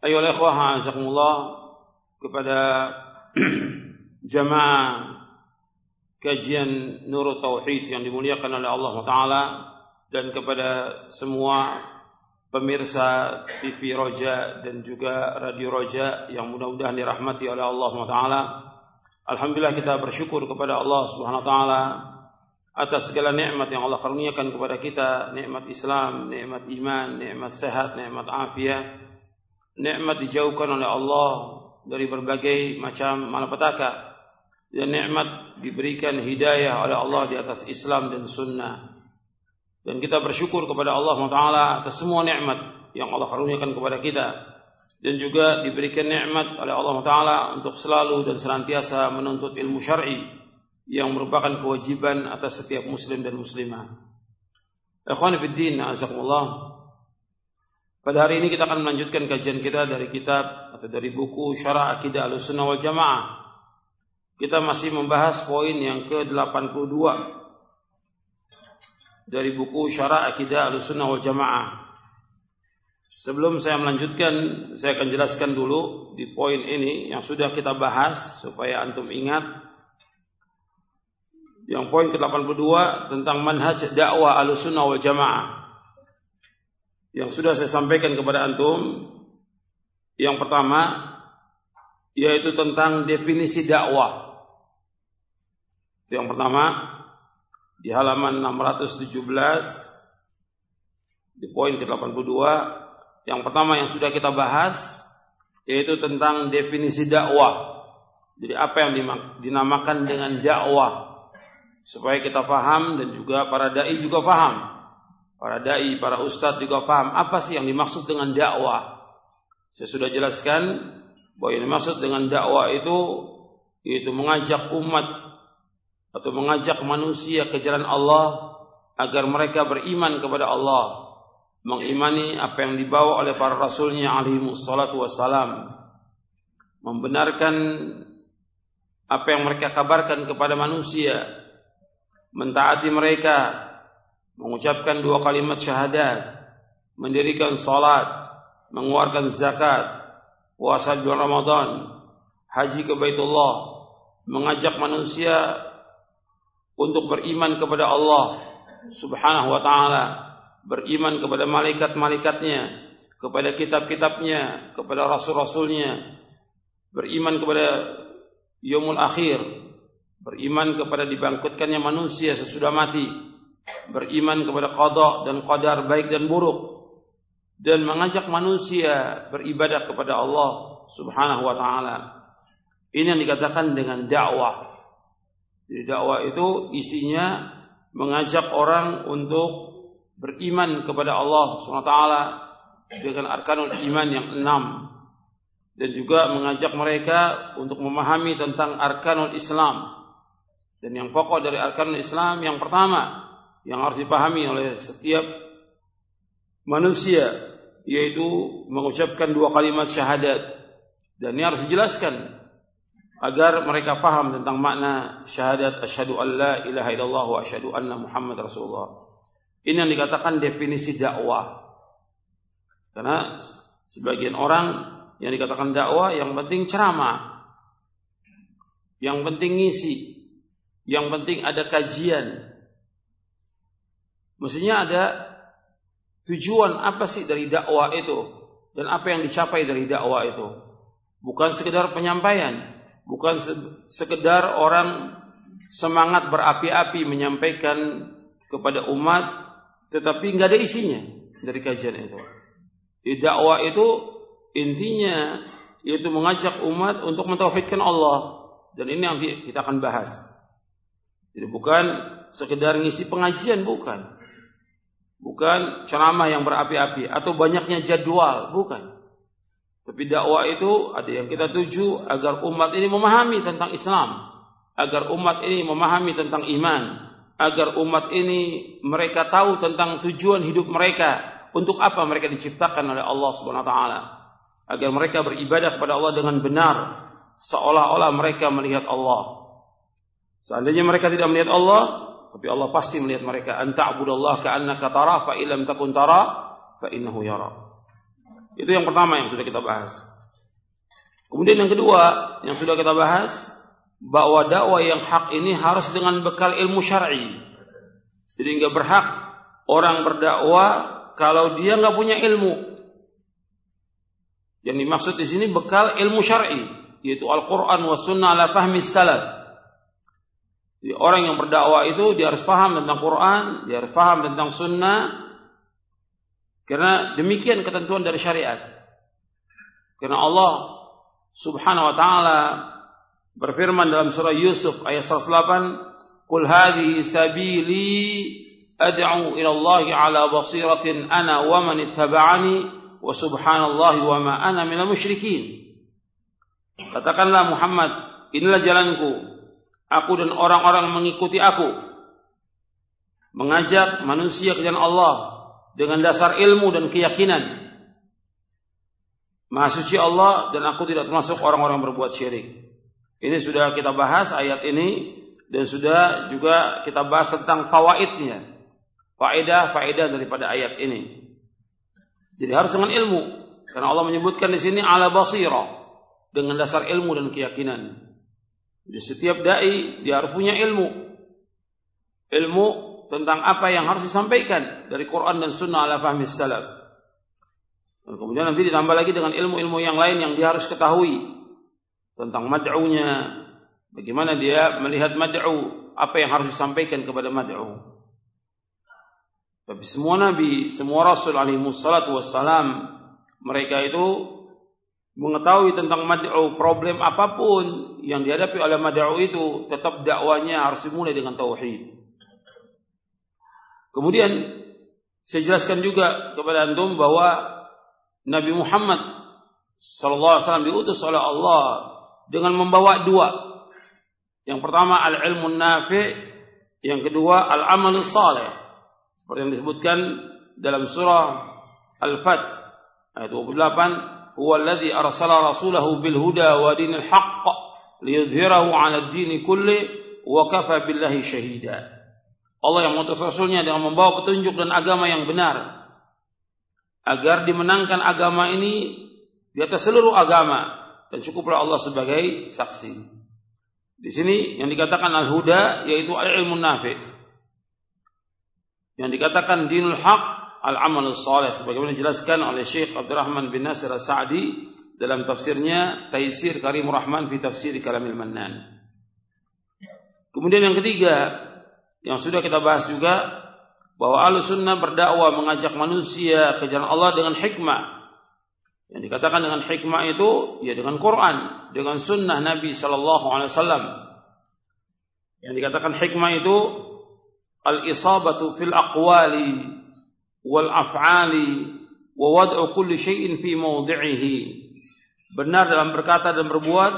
Ayolah ikhwah azakumullah kepada jemaah kajian nur Tauhid yang dimuliakan oleh Allah Taala dan kepada semua pemirsa TV Roja dan juga Radio Roja yang mudah-mudahan dirahmati oleh Allah Taala. Alhamdulillah kita bersyukur kepada Allah Subhanahu Wa Taala atas segala nikmat yang Allah karuniakan kepada kita, nikmat Islam, nikmat iman, nikmat sehat, nikmat afiat nikmat dijauhkan oleh Allah dari berbagai macam malapetaka dan nikmat diberikan hidayah oleh Allah di atas Islam dan sunnah. Dan kita bersyukur kepada Allah Taala atas semua nikmat yang Allah karuniakan kepada kita dan juga diberikan nikmat oleh Allah Taala untuk selalu dan senantiasa menuntut ilmu syar'i yang merupakan kewajiban atas setiap muslim dan muslimah. Ikhwan fillah, azakumullah. Pada hari ini kita akan melanjutkan kajian kita dari kitab atau dari buku Syarah Akidah Ahlussunnah wal Jamaah. Kita masih membahas poin yang ke-82 dari buku Syarah Akidah Ahlussunnah wal Jamaah. Sebelum saya melanjutkan, saya akan jelaskan dulu di poin ini yang sudah kita bahas supaya antum ingat. Yang poin ke-82 tentang manhaj dakwah Ahlussunnah wal Jamaah. Yang sudah saya sampaikan kepada antum yang pertama yaitu tentang definisi dakwah. Yang pertama di halaman 617 di poin ke-82 yang pertama yang sudah kita bahas yaitu tentang definisi dakwah. Jadi apa yang dinamakan dengan dakwah supaya kita paham dan juga para dai juga paham. Para dai, para ustadz juga paham apa sih yang dimaksud dengan dakwah. Saya sudah jelaskan bahwa yang dimaksud dengan dakwah itu yaitu mengajak umat atau mengajak manusia ke jalan Allah agar mereka beriman kepada Allah mengimani apa yang dibawa oleh para rasulnya alaihi wassalatu wassalam membenarkan apa yang mereka kabarkan kepada manusia mentaati mereka mengucapkan dua kalimat syahadat mendirikan salat mengeluarkan zakat puasa bulan Ramadan haji ke Baitullah mengajak manusia untuk beriman kepada Allah Subhanahu wa taala beriman kepada malaikat-malaikatnya, kepada kitab-kitabnya, kepada rasul-rasulnya, beriman kepada yaumul akhir, beriman kepada dibangkitkannya manusia sesudah mati, beriman kepada qada dan qadar baik dan buruk, dan mengajak manusia beribadah kepada Allah Subhanahu wa taala. Ini yang dikatakan dengan dakwah. Jadi dakwah itu isinya mengajak orang untuk beriman kepada Allah SWT dengan arkanul iman yang enam dan juga mengajak mereka untuk memahami tentang arkanul Islam dan yang pokok dari arkanul Islam yang pertama yang harus dipahami oleh setiap manusia yaitu mengucapkan dua kalimat syahadat. Dan ini harus dijelaskan agar mereka paham tentang makna syahadat asyhadu alla ilaha illallah wa asyhadu anna muhammad rasulullah. Ini yang dikatakan definisi dakwah. Karena sebagian orang yang dikatakan dakwah yang penting ceramah yang penting ngisi yang penting ada kajian mestinya ada Tujuan apa sih dari dakwah itu dan apa yang dicapai dari dakwah itu? Bukan sekedar penyampaian, bukan sekedar orang semangat berapi-api menyampaikan kepada umat tetapi nggak ada isinya dari kajian itu. Di dakwah itu intinya yaitu mengajak umat untuk mentauhidkan Allah dan ini yang kita akan bahas. Jadi bukan sekedar ngisi pengajian bukan. Bukan ceramah yang berapi-api atau banyaknya jadwal, bukan. Tapi dakwah itu ada yang kita tuju agar umat ini memahami tentang Islam, agar umat ini memahami tentang iman, agar umat ini mereka tahu tentang tujuan hidup mereka, untuk apa mereka diciptakan oleh Allah Subhanahu wa taala. Agar mereka beribadah kepada Allah dengan benar, seolah-olah mereka melihat Allah. Seandainya mereka tidak melihat Allah, tapi Allah pasti melihat mereka. Anta abudallah ka'annaka tara fa illam takun tara fa innahu yara. Itu yang pertama yang sudah kita bahas. Kemudian yang kedua yang sudah kita bahas bahwa dakwah yang hak ini harus dengan bekal ilmu syar'i. Jadi nggak berhak orang berdakwah kalau dia nggak punya ilmu. Yang dimaksud di sini bekal ilmu syar'i, yaitu Al-Qur'an was sunnah ala fahmi salaf. Jadi orang yang berdakwah itu dia harus paham tentang Quran, dia harus paham tentang sunnah. Karena demikian ketentuan dari syariat. Karena Allah Subhanahu wa taala berfirman dalam surah Yusuf ayat 108, "Qul hadhihi sabili ad'u ila Allah ala basiratin ana wa man ittaba'ani wa subhanallahi wa ma ana minal musyrikin." Katakanlah Muhammad, inilah jalanku, aku dan orang-orang mengikuti aku mengajak manusia ke jalan Allah dengan dasar ilmu dan keyakinan Maha suci Allah dan aku tidak termasuk orang-orang berbuat syirik. Ini sudah kita bahas ayat ini dan sudah juga kita bahas tentang fawaidnya. Faedah-faedah daripada ayat ini. Jadi harus dengan ilmu karena Allah menyebutkan di sini ala basirah dengan dasar ilmu dan keyakinan. Jadi setiap dai dia harus punya ilmu. Ilmu tentang apa yang harus disampaikan dari Quran dan Sunnah ala fahmi salaf. Dan kemudian nanti ditambah lagi dengan ilmu-ilmu yang lain yang dia harus ketahui tentang mad'unya, bagaimana dia melihat mad'u, apa yang harus disampaikan kepada mad'u. Tapi semua nabi, semua rasul alaihi wassalam, mereka itu mengetahui tentang mad'u problem apapun yang dihadapi oleh mad'u itu tetap dakwanya harus dimulai dengan tauhid. Kemudian saya jelaskan juga kepada antum bahwa Nabi Muhammad sallallahu alaihi wasallam diutus oleh Allah dengan membawa dua. Yang pertama al-ilmu nafi, yang kedua al-amal saleh. Seperti yang disebutkan dalam surah Al-Fath ayat 28 هو الذي أرسل رسوله بالهدى ودين الحق ليظهره على الدين كله وكفى بالله شهيدا Allah yang mengutus Rasulnya dengan membawa petunjuk dan agama yang benar agar dimenangkan agama ini di atas seluruh agama dan cukuplah Allah sebagai saksi. Di sini yang dikatakan al-huda yaitu al-ilmu nafi. Yang dikatakan dinul haq al-amal salih sebagaimana dijelaskan oleh Syekh Abdurrahman bin Nasir As-Sa'di dalam tafsirnya Taisir Karimur Rahman fi Tafsir Kalamil Mannan. Kemudian yang ketiga yang sudah kita bahas juga bahwa Ahlussunnah berdakwah mengajak manusia ke jalan Allah dengan hikmah. Yang dikatakan dengan hikmah itu ya dengan Quran, dengan sunnah Nabi sallallahu alaihi wasallam. Yang dikatakan hikmah itu al-isabatu fil aqwali wal af'ali wa wad'u kulli syai'in fi mawdi'ihi. Benar dalam berkata dan berbuat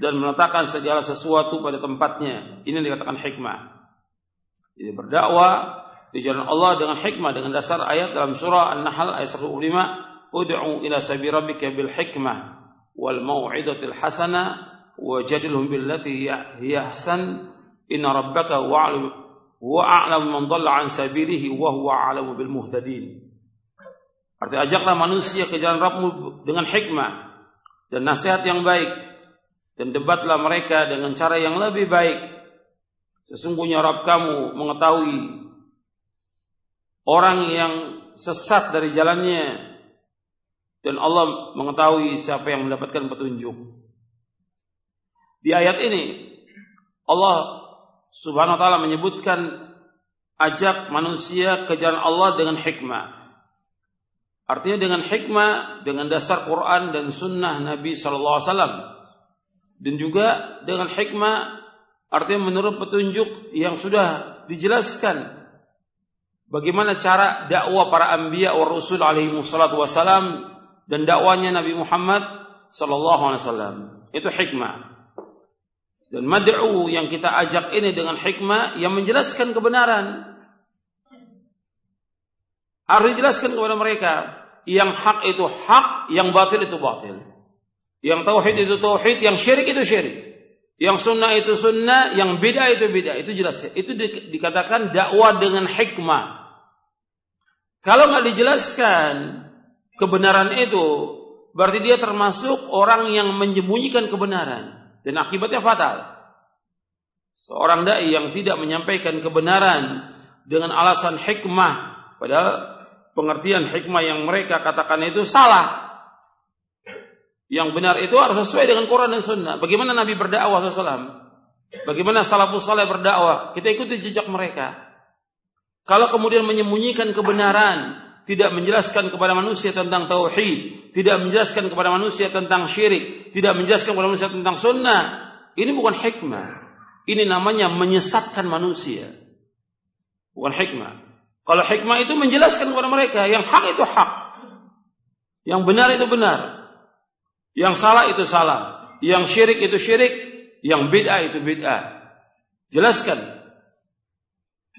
dan meletakkan segala sesuatu pada tempatnya. Ini dikatakan hikmah. Jadi berdakwah di jalan Allah dengan hikmah dengan dasar ayat dalam surah An-Nahl ayat 105 ud'u ila sabi rabbika bil hikmah wal mau'izatil hasanah wajadilhum billati hiya ahsan inna rabbaka huwa a'lamu man dhalla an sabilihi wa huwa a'lamu bil muhtadin ajaklah manusia ke jalan Rabbmu dengan hikmah dan nasihat yang baik dan debatlah mereka dengan cara yang lebih baik. Sesungguhnya Rabb kamu mengetahui orang yang sesat dari jalannya dan Allah mengetahui siapa yang mendapatkan petunjuk. Di ayat ini Allah Subhanahu wa taala menyebutkan ajak manusia ke jalan Allah dengan hikmah. Artinya dengan hikmah, dengan dasar Quran dan Sunnah Nabi Sallallahu Alaihi Wasallam, dan juga dengan hikmah, artinya menurut petunjuk yang sudah dijelaskan bagaimana cara dakwah para anbiya wa rasul alaihi wassalatu wassalam dan dakwanya Nabi Muhammad sallallahu alaihi wasallam. Itu hikmah. Dan mad'u yang kita ajak ini dengan hikmah yang menjelaskan kebenaran. Harus dijelaskan kepada mereka yang hak itu hak, yang batil itu batil. Yang tauhid itu tauhid, yang syirik itu syirik. Yang sunnah itu sunnah, yang bid'ah itu bid'ah. Itu jelas. Itu di, dikatakan dakwah dengan hikmah. Kalau nggak dijelaskan kebenaran itu, berarti dia termasuk orang yang menyembunyikan kebenaran dan akibatnya fatal. Seorang dai yang tidak menyampaikan kebenaran dengan alasan hikmah, padahal pengertian hikmah yang mereka katakan itu salah. Yang benar itu harus sesuai dengan Quran dan Sunnah. Bagaimana Nabi berdakwah SAW? Bagaimana salafus saleh berdakwah? Kita ikuti jejak mereka. Kalau kemudian menyembunyikan kebenaran, tidak menjelaskan kepada manusia tentang tauhid, tidak menjelaskan kepada manusia tentang syirik, tidak menjelaskan kepada manusia tentang sunnah, ini bukan hikmah. Ini namanya menyesatkan manusia. Bukan hikmah. Kalau hikmah itu menjelaskan kepada mereka yang hak itu hak. Yang benar itu benar. Yang salah itu salah. Yang syirik itu syirik. Yang bid'ah itu bid'ah. Jelaskan.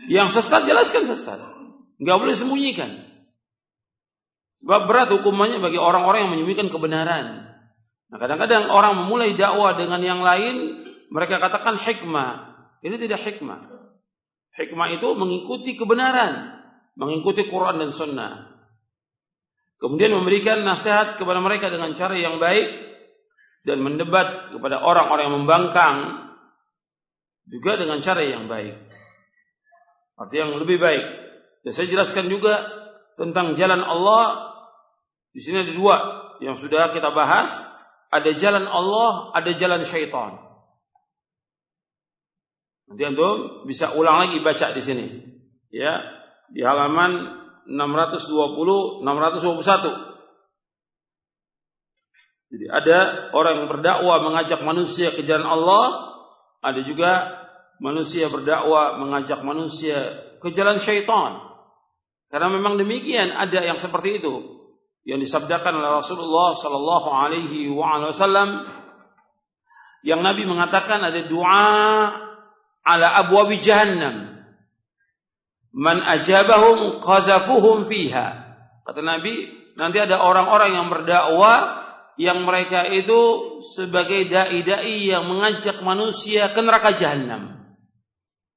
Yang sesat jelaskan sesat. Enggak boleh sembunyikan. Sebab berat hukumannya bagi orang-orang yang menyembunyikan kebenaran. Nah, kadang-kadang orang memulai dakwah dengan yang lain, mereka katakan hikmah. Ini tidak hikmah. Hikmah itu mengikuti kebenaran, mengikuti Quran dan Sunnah. Kemudian memberikan nasihat kepada mereka dengan cara yang baik dan mendebat kepada orang-orang yang membangkang juga dengan cara yang baik. Arti yang lebih baik. Dan saya jelaskan juga tentang jalan Allah. Di sini ada dua yang sudah kita bahas. Ada jalan Allah, ada jalan syaitan. Nanti antum bisa ulang lagi baca di sini. Ya, di halaman 620 621. Jadi ada orang yang berdakwah mengajak manusia ke jalan Allah, ada juga manusia berdakwah mengajak manusia ke jalan syaitan. Karena memang demikian ada yang seperti itu yang disabdakan oleh Rasulullah sallallahu alaihi wasallam yang Nabi mengatakan ada doa ala abwabi jahannam. Man ajabahum qadhafuhum fiha. Kata Nabi, nanti ada orang-orang yang berdakwah yang mereka itu sebagai dai-dai yang mengajak manusia ke neraka jahanam.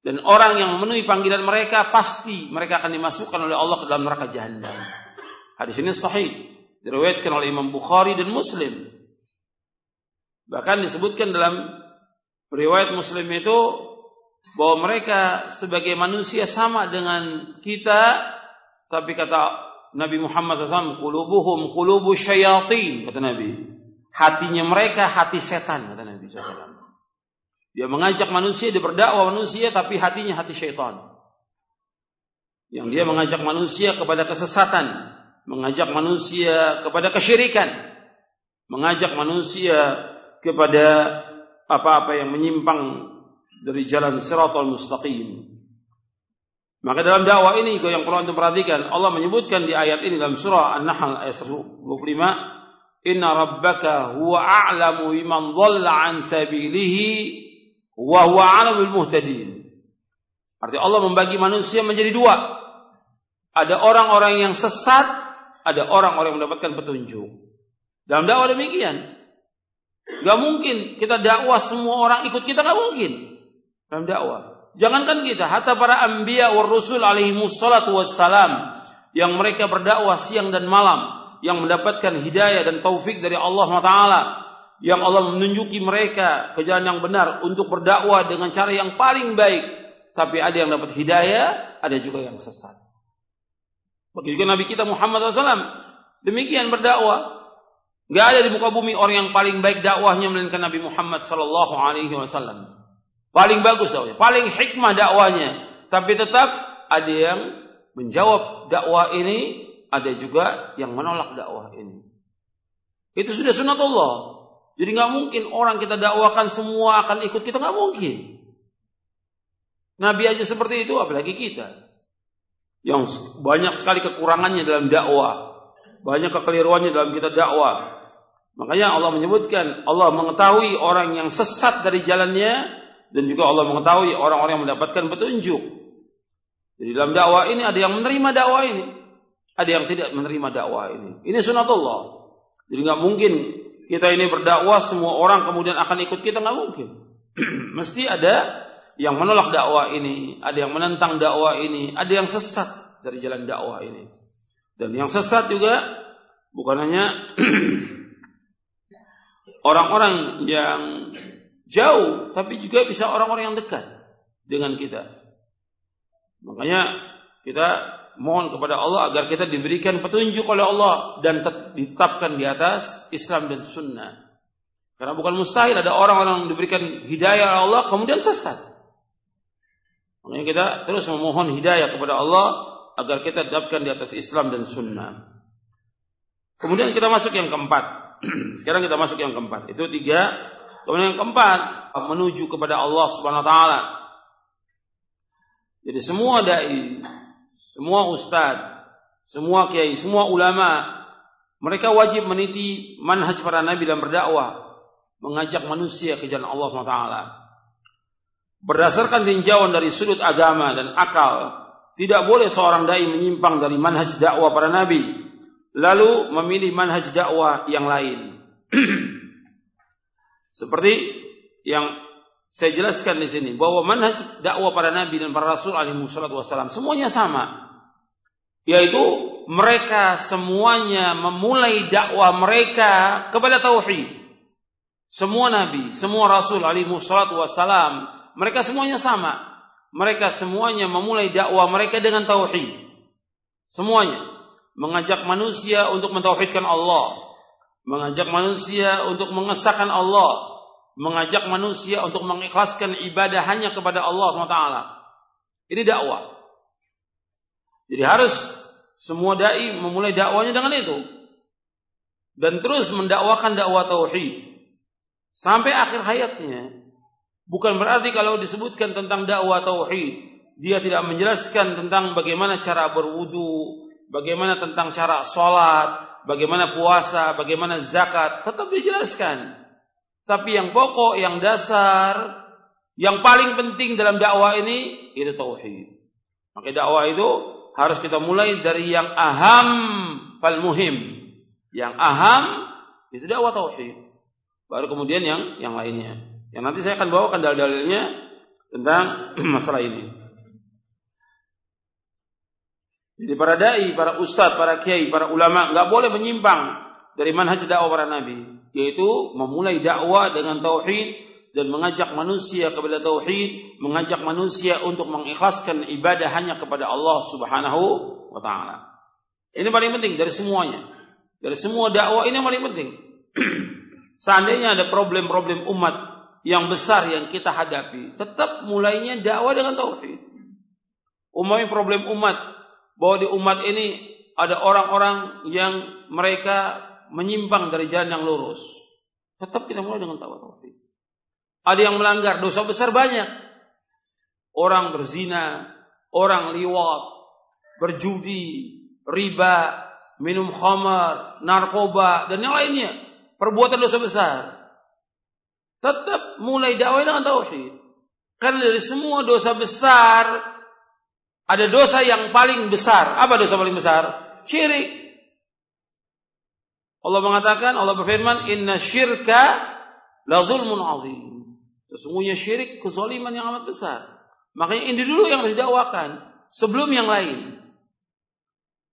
Dan orang yang memenuhi panggilan mereka pasti mereka akan dimasukkan oleh Allah ke dalam neraka jahanam. Hadis ini sahih, diriwayatkan oleh Imam Bukhari dan Muslim. Bahkan disebutkan dalam riwayat Muslim itu bahwa mereka sebagai manusia sama dengan kita tapi kata Nabi Muhammad SAW kulubuhum kulubu syayatin kata Nabi hatinya mereka hati setan kata Nabi SAW dia mengajak manusia dia berdakwah manusia tapi hatinya hati syaitan yang dia mengajak manusia kepada kesesatan mengajak manusia kepada kesyirikan mengajak manusia kepada apa-apa yang menyimpang dari jalan siratal mustaqim. Maka dalam dakwah ini yang perlu untuk perhatikan, Allah menyebutkan di ayat ini dalam surah An-Nahl ayat 25, "Inna rabbaka huwa a'lamu biman dhalla an sabilihi wa huwa a'lamu bil muhtadin." Artinya Allah membagi manusia menjadi dua. Ada orang-orang yang sesat, ada orang-orang yang mendapatkan petunjuk. Dalam dakwah demikian. Gak mungkin kita dakwah semua orang ikut kita gak mungkin dalam dakwah. Jangankan kita, hatta para anbiya wa rusul alaihi wassalatu wassalam yang mereka berdakwah siang dan malam yang mendapatkan hidayah dan taufik dari Allah Taala yang Allah menunjuki mereka ke jalan yang benar untuk berdakwah dengan cara yang paling baik tapi ada yang dapat hidayah ada juga yang sesat begitu Nabi kita Muhammad SAW demikian berdakwah Gak ada di muka bumi orang yang paling baik dakwahnya melainkan Nabi Muhammad Sallallahu Alaihi Wasallam. Paling bagus dakwahnya, paling hikmah dakwahnya. Tapi tetap ada yang menjawab dakwah ini, ada juga yang menolak dakwah ini. Itu sudah sunatullah. Jadi nggak mungkin orang kita dakwakan semua akan ikut kita nggak mungkin. Nabi aja seperti itu, apalagi kita. Yang banyak sekali kekurangannya dalam dakwah, banyak kekeliruannya dalam kita dakwah. Makanya Allah menyebutkan Allah mengetahui orang yang sesat dari jalannya dan juga Allah mengetahui orang-orang yang mendapatkan petunjuk. Jadi dalam dakwah ini ada yang menerima dakwah ini, ada yang tidak menerima dakwah ini. Ini sunatullah. Jadi nggak mungkin kita ini berdakwah semua orang kemudian akan ikut kita nggak mungkin. Mesti ada yang menolak dakwah ini, ada yang menentang dakwah ini, ada yang sesat dari jalan dakwah ini. Dan yang sesat juga bukan hanya orang-orang yang jauh, tapi juga bisa orang-orang yang dekat dengan kita. Makanya kita mohon kepada Allah agar kita diberikan petunjuk oleh Allah dan ditetapkan di atas Islam dan Sunnah. Karena bukan mustahil ada orang-orang yang diberikan hidayah oleh Allah kemudian sesat. Makanya kita terus memohon hidayah kepada Allah agar kita didapatkan di atas Islam dan Sunnah. Kemudian kita masuk yang keempat. Sekarang kita masuk yang keempat. Itu tiga. Kemudian yang keempat menuju kepada Allah Subhanahu Wa Taala. Jadi semua dai, semua ustadz, semua kiai, semua ulama, mereka wajib meniti manhaj para nabi dalam berdakwah, mengajak manusia ke jalan Allah Taala. Berdasarkan tinjauan dari sudut agama dan akal, tidak boleh seorang dai menyimpang dari manhaj dakwah para nabi lalu memilih manhaj dakwah yang lain. Seperti yang saya jelaskan di sini bahwa manhaj dakwah para nabi dan para rasul alaihi wasallam semuanya sama. Yaitu mereka semuanya memulai dakwah mereka kepada tauhid. Semua nabi, semua rasul alaihi wasallam mereka semuanya sama. Mereka semuanya memulai dakwah mereka dengan tauhid. Semuanya mengajak manusia untuk mentauhidkan Allah, mengajak manusia untuk mengesahkan Allah, mengajak manusia untuk mengikhlaskan ibadah hanya kepada Allah SWT. Ini dakwah. Jadi harus semua dai memulai dakwanya dengan itu. Dan terus mendakwakan dakwah tauhid sampai akhir hayatnya. Bukan berarti kalau disebutkan tentang dakwah tauhid, dia tidak menjelaskan tentang bagaimana cara berwudu, bagaimana tentang cara sholat, bagaimana puasa, bagaimana zakat, tetap dijelaskan. Tapi yang pokok, yang dasar, yang paling penting dalam dakwah ini itu tauhid. Maka dakwah itu harus kita mulai dari yang aham fal muhim. Yang aham itu dakwah tauhid. Baru kemudian yang yang lainnya. Yang nanti saya akan bawakan dalil-dalilnya tentang masalah ini. Jadi para dai, para ustadz, para kiai, para ulama nggak boleh menyimpang dari manhaj dakwah para nabi, yaitu memulai dakwah dengan tauhid dan mengajak manusia kepada tauhid, mengajak manusia untuk mengikhlaskan ibadah hanya kepada Allah Subhanahu wa taala. Ini paling penting dari semuanya. Dari semua dakwah ini yang paling penting. Seandainya ada problem-problem umat yang besar yang kita hadapi, tetap mulainya dakwah dengan tauhid. Umumnya problem umat bahwa di umat ini ada orang-orang yang mereka menyimpang dari jalan yang lurus. Tetap kita mulai dengan tauhid. Ada yang melanggar dosa besar banyak. Orang berzina, orang liwat, berjudi, riba, minum khamar, narkoba dan yang lainnya. Perbuatan dosa besar. Tetap mulai dakwah dengan tauhid. Karena dari semua dosa besar ada dosa yang paling besar. Apa dosa paling besar? Syirik. Allah mengatakan, Allah berfirman, Inna syirka la zulmun azim. Sesungguhnya syirik kezaliman yang amat besar. Makanya ini dulu yang harus didakwakan sebelum yang lain.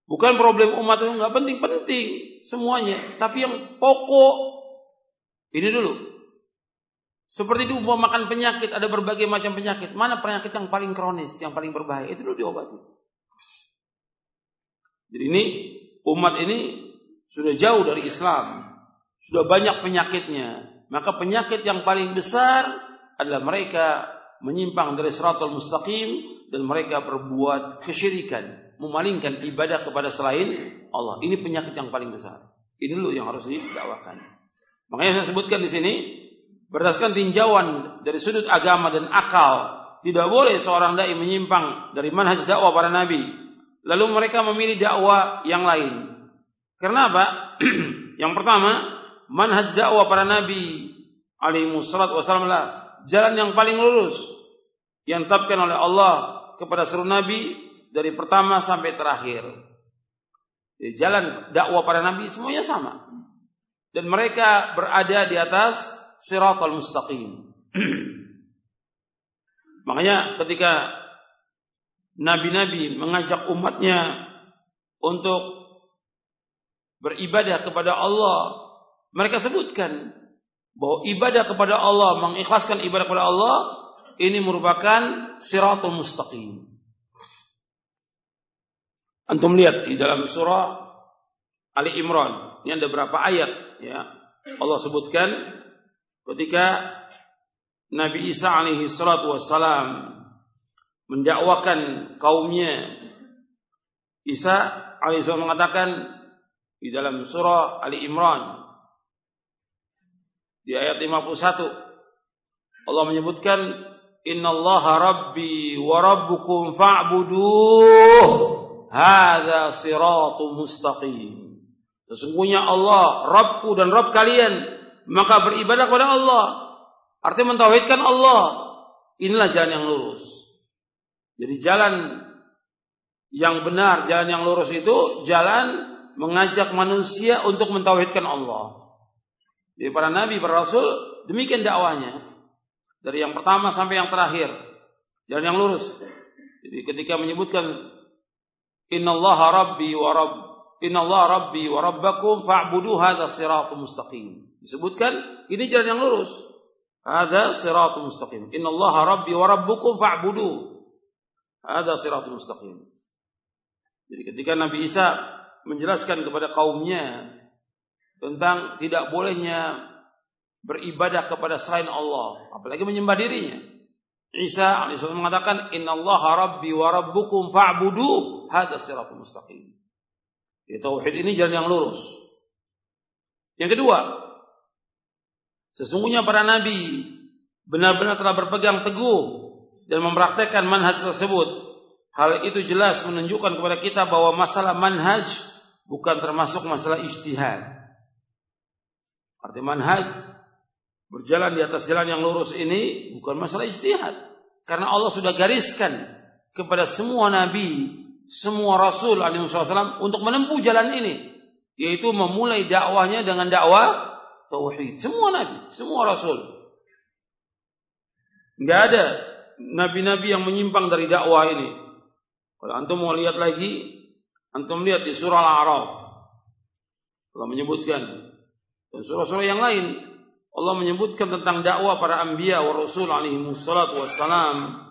Bukan problem umat itu nggak penting-penting semuanya, tapi yang pokok ini dulu. Seperti mau makan penyakit, ada berbagai macam penyakit. Mana penyakit yang paling kronis, yang paling berbahaya? Itu dulu diobati. Jadi ini umat ini sudah jauh dari Islam, sudah banyak penyakitnya. Maka penyakit yang paling besar adalah mereka menyimpang dari seratul mustaqim dan mereka berbuat kesyirikan, memalingkan ibadah kepada selain Allah. Ini penyakit yang paling besar. Ini dulu yang harus didakwakan. Makanya saya sebutkan di sini berdasarkan tinjauan dari sudut agama dan akal, tidak boleh seorang dai menyimpang dari manhaj dakwah para nabi. Lalu mereka memilih dakwah yang lain. Karena apa? yang pertama, manhaj dakwah para nabi alaihi wassalam lah jalan yang paling lurus yang ditetapkan oleh Allah kepada seluruh nabi dari pertama sampai terakhir. Jadi jalan dakwah para nabi semuanya sama. Dan mereka berada di atas siratal mustaqim. Makanya ketika nabi-nabi mengajak umatnya untuk beribadah kepada Allah mereka sebutkan bahwa ibadah kepada Allah, mengikhlaskan ibadah kepada Allah ini merupakan siratul mustaqim. Antum lihat di dalam surah Ali Imran, ini ada berapa ayat ya. Allah sebutkan ketika Nabi Isa alaihi salatu wassalam mendakwakan kaumnya Isa alaihi salam mengatakan di dalam surah Ali Imran. Di ayat 51 Allah menyebutkan innallaha rabbi wa rabbukum fa'buduh. Hadza siratum mustaqim. Sesungguhnya Allah Rabbku dan Rabb kalian maka beribadah kepada Allah. Artinya mentauhidkan Allah. Inilah jalan yang lurus. Jadi jalan yang benar jalan yang lurus itu jalan mengajak manusia untuk mentauhidkan Allah jadi para nabi, para rasul demikian dakwahnya. Dari yang pertama sampai yang terakhir. Jalan yang lurus. Jadi ketika menyebutkan innallaha rabbi wa rabb innallaha rabbi wa rabbakum fa'budu hadza siratul mustaqim. Disebutkan ini jalan yang lurus. Hadza siratul mustaqim. Innallaha rabbi wa rabbukum fa'budu. Hadza siratul mustaqim. Jadi ketika Nabi Isa menjelaskan kepada kaumnya tentang tidak bolehnya beribadah kepada selain Allah, apalagi menyembah dirinya. Isa alaihissalam mengatakan, Inna Allah Rabbi wa Rabbukum fa'budu hadha siratul mustaqim. Ya, tauhid ini jalan yang lurus. Yang kedua, sesungguhnya para nabi benar-benar telah berpegang teguh dan mempraktekkan manhaj tersebut. Hal itu jelas menunjukkan kepada kita bahwa masalah manhaj bukan termasuk masalah ijtihad. Arti manhaj berjalan di atas jalan yang lurus ini bukan masalah istihad. Karena Allah sudah gariskan kepada semua nabi, semua rasul alaihi wasallam untuk menempuh jalan ini, yaitu memulai dakwahnya dengan dakwah tauhid. Semua nabi, semua rasul. Enggak ada nabi-nabi yang menyimpang dari dakwah ini. Kalau antum mau lihat lagi, antum lihat di surah Al-A'raf. Allah menyebutkan. Dan surah-surah yang lain Allah menyebutkan tentang dakwah para anbiya wa rasul alaihi wassalatu wassalam.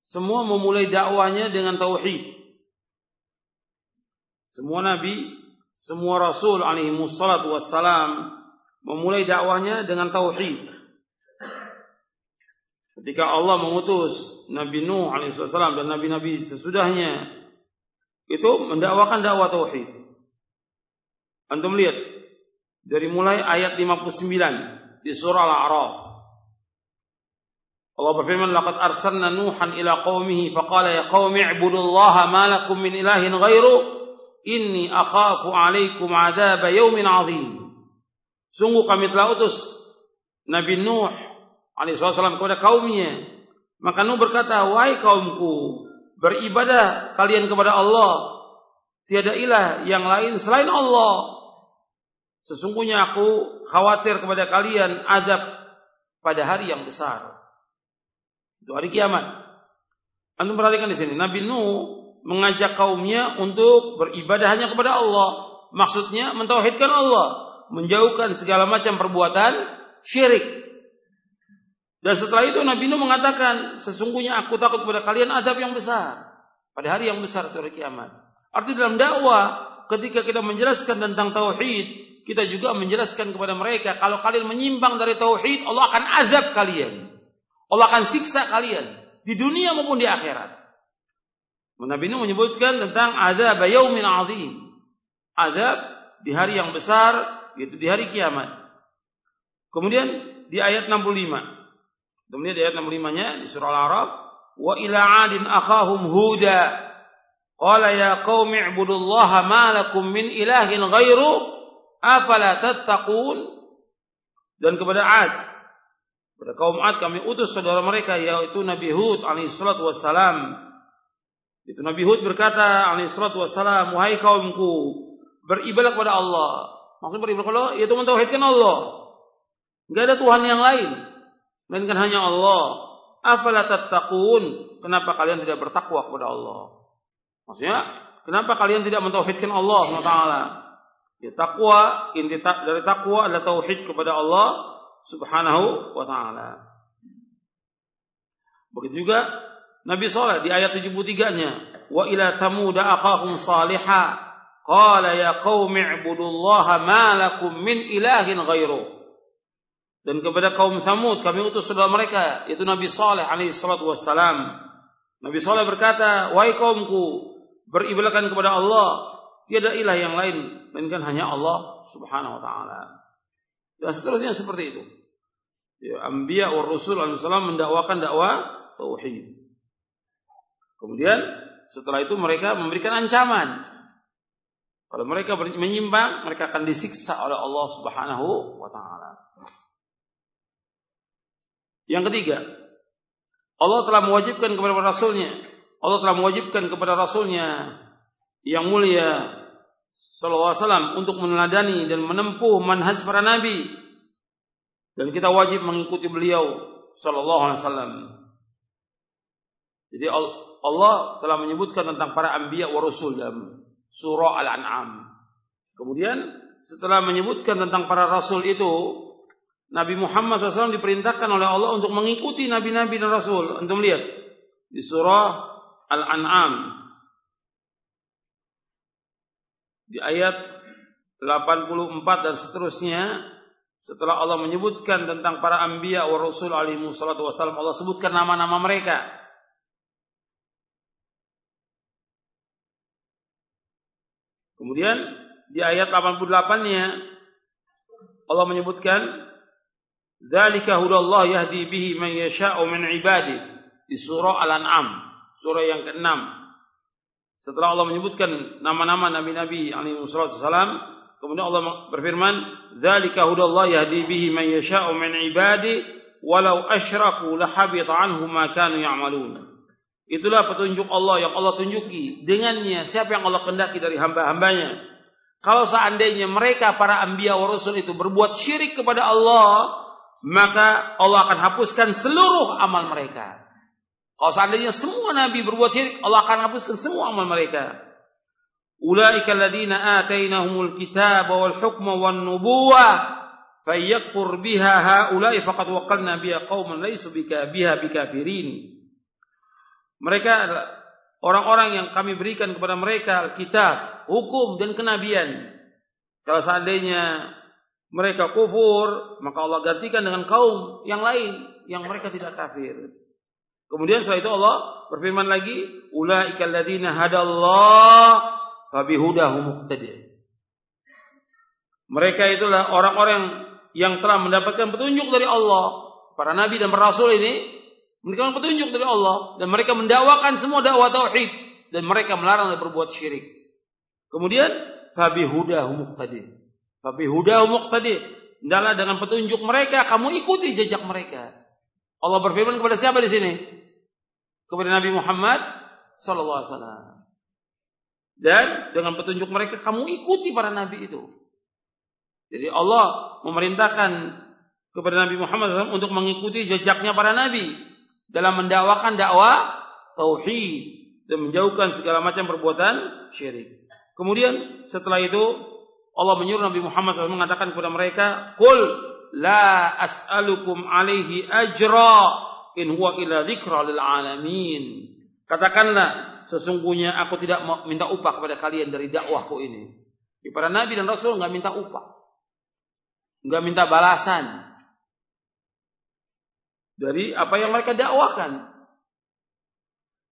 Semua memulai dakwahnya dengan tauhid. Semua nabi semua rasul alaihi wassalatu wassalam memulai dakwahnya dengan tauhid ketika Allah mengutus Nabi Nuh alaihissalam dan nabi-nabi sesudahnya itu mendakwakan dakwah tauhid antum lihat dari mulai ayat 59 di surah Al-A'raf. Allah berfirman, "Laqad arsalna Nuhan ila qaumihi faqala ya qaumi ibudullaha ma lakum min ilahin ghairu inni akhafu 'alaikum 'adzab yaumin 'adzim." Sungguh kami telah utus Nabi Nuh alaihissalam kepada kaumnya. Maka Nuh berkata, "Wahai kaumku, beribadah kalian kepada Allah. Tiada ilah yang lain selain Allah." Sesungguhnya aku khawatir kepada kalian azab pada hari yang besar. Itu hari kiamat. Anda perhatikan di sini, Nabi Nuh mengajak kaumnya untuk beribadah hanya kepada Allah. Maksudnya mentauhidkan Allah, menjauhkan segala macam perbuatan syirik. Dan setelah itu Nabi Nuh mengatakan, sesungguhnya aku takut kepada kalian azab yang besar pada hari yang besar itu hari kiamat. Arti dalam dakwah ketika kita menjelaskan tentang tauhid, kita juga menjelaskan kepada mereka kalau kalian menyimpang dari tauhid, Allah akan azab kalian. Allah akan siksa kalian di dunia maupun di akhirat. Nabi Nuh menyebutkan tentang azab yaumin azim. Azab di hari yang besar, yaitu di hari kiamat. Kemudian di ayat 65. Kemudian di ayat 65-nya di surah Al-A'raf, wa ila 'adin akhahum huda. Qala ya qaumi ibudullaha ma lakum min ilahin ghairu afala tattaqun? Dan kepada Ad pada kaum Ad kami utus saudara mereka yaitu Nabi Hud alaihi salatu wassalam. Itu Nabi Hud berkata alaihi salatu wassalam wahai kaumku beribadah kepada Allah. Maksud beribadah kepada Allah yaitu mentauhidkan Allah. Enggak ada Tuhan yang lain melainkan hanya Allah. Afala tattaqun? Kenapa kalian tidak bertakwa kepada Allah? Maksudnya kenapa kalian tidak mentauhidkan Allah SWT Ya, takwa inti dari takwa adalah tauhid kepada Allah Subhanahu wa taala. Begitu juga Nabi Saleh di ayat 73-nya, wa ila thamud akhahum salihah. Qala ya qaumi ibudullaha ma lakum min ilahin ghairu. Dan kepada kaum Thamud kami utus saudara mereka yaitu Nabi Saleh alaihi salatu wassalam. Nabi Saleh berkata, "Wahai kaumku, beribadahkan kepada Allah Tiada ilah yang lain melainkan hanya Allah Subhanahu wa taala. Dan seterusnya seperti itu. Ya, Anbiya wa Rasul alaihi mendakwakan dakwah tauhid. Kemudian setelah itu mereka memberikan ancaman. Kalau mereka menyimpang, mereka akan disiksa oleh Allah Subhanahu wa taala. Yang ketiga, Allah telah mewajibkan kepada rasulnya, Allah telah mewajibkan kepada rasulnya yang mulia sallallahu alaihi wasallam untuk meneladani dan menempuh manhaj para nabi dan kita wajib mengikuti beliau sallallahu alaihi wasallam. Jadi Allah telah menyebutkan tentang para anbiya wa rasul dalam surah Al-An'am. Kemudian setelah menyebutkan tentang para rasul itu, Nabi Muhammad SAW diperintahkan oleh Allah untuk mengikuti nabi-nabi dan rasul. Untuk melihat di surah Al-An'am di ayat 84 dan seterusnya setelah Allah menyebutkan tentang para anbiya wa rasul alaihi wassalam Allah sebutkan nama-nama mereka Kemudian di ayat 88-nya Allah menyebutkan Dzalika hudallah yahdi bihi man yasha'u min ibadi di surah Al-An'am surah yang ke-6 setelah Allah menyebutkan nama-nama nabi-nabi alaihi wasallam, kemudian Allah berfirman, "Dzalika hudallah yahdi bihi man yasha'u min ibadi walau asyraku lahabita anhum ma kanu ya'malun." Itulah petunjuk Allah yang Allah tunjuki. Dengannya siapa yang Allah kendaki dari hamba-hambanya. Kalau seandainya mereka para anbiya wa rasul itu berbuat syirik kepada Allah, maka Allah akan hapuskan seluruh amal mereka. Kalau seandainya semua nabi berbuat syirik, Allah akan hapuskan semua amal mereka. Ulaika alladziina atainahumul kitaba wal hukma wan nubuwah fayyakfur biha haula'i faqad waqalna biha qauman laysu bika biha bikafirin. Mereka orang-orang yang kami berikan kepada mereka kitab, hukum dan kenabian. Kalau seandainya mereka kufur, maka Allah gantikan dengan kaum yang lain yang mereka tidak kafir. Kemudian setelah itu Allah berfirman lagi, ulaikal ladzina hadallah fabihudahu muqtadi. Mereka itulah orang-orang yang telah mendapatkan petunjuk dari Allah. Para nabi dan para rasul ini mendapatkan petunjuk dari Allah dan mereka mendakwakan semua dakwah tauhid dan mereka melarang dari berbuat syirik. Kemudian fabihudahu muqtadi. Fabihudahu muqtadi. Hendaklah dengan petunjuk mereka kamu ikuti jejak mereka. Allah berfirman kepada siapa di sini? Kepada Nabi Muhammad sallallahu alaihi wasallam. Dan dengan petunjuk mereka kamu ikuti para nabi itu. Jadi Allah memerintahkan kepada Nabi Muhammad SAW untuk mengikuti jejaknya para nabi dalam mendakwakan dakwah tauhid dan menjauhkan segala macam perbuatan syirik. Kemudian setelah itu Allah menyuruh Nabi Muhammad SAW mengatakan kepada mereka, "Qul la as'alukum alaihi ajra in huwa illa dzikra lil alamin." Katakanlah, sesungguhnya aku tidak minta upah kepada kalian dari dakwahku ini. Para nabi dan rasul nggak minta upah. Nggak minta balasan. Dari apa yang mereka dakwakan.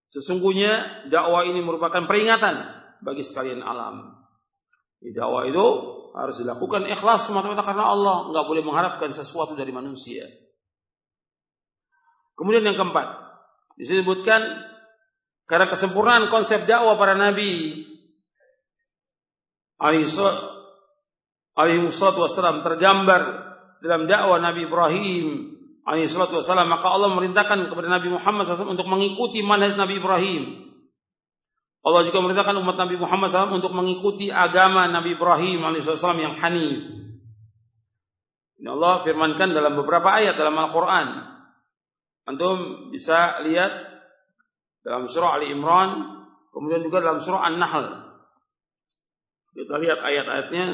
Sesungguhnya dakwah ini merupakan peringatan bagi sekalian alam. Di dakwah itu harus dilakukan ikhlas semata-mata karena Allah, nggak boleh mengharapkan sesuatu dari manusia. Kemudian yang keempat, disebutkan karena kesempurnaan konsep dakwah para nabi alaihi wassalam tergambar dalam dakwah Nabi Ibrahim alaihi wassalam maka Allah merintahkan kepada Nabi Muhammad SAW untuk mengikuti manhaj Nabi Ibrahim. Allah juga merintahkan umat Nabi Muhammad SAW untuk mengikuti agama Nabi Ibrahim alaihissalam yang hanif. Ini Allah firmankan dalam beberapa ayat dalam Al-Quran. Antum bisa lihat dalam surah Ali Imran, kemudian juga dalam surah An-Nahl. Kita lihat ayat-ayatnya.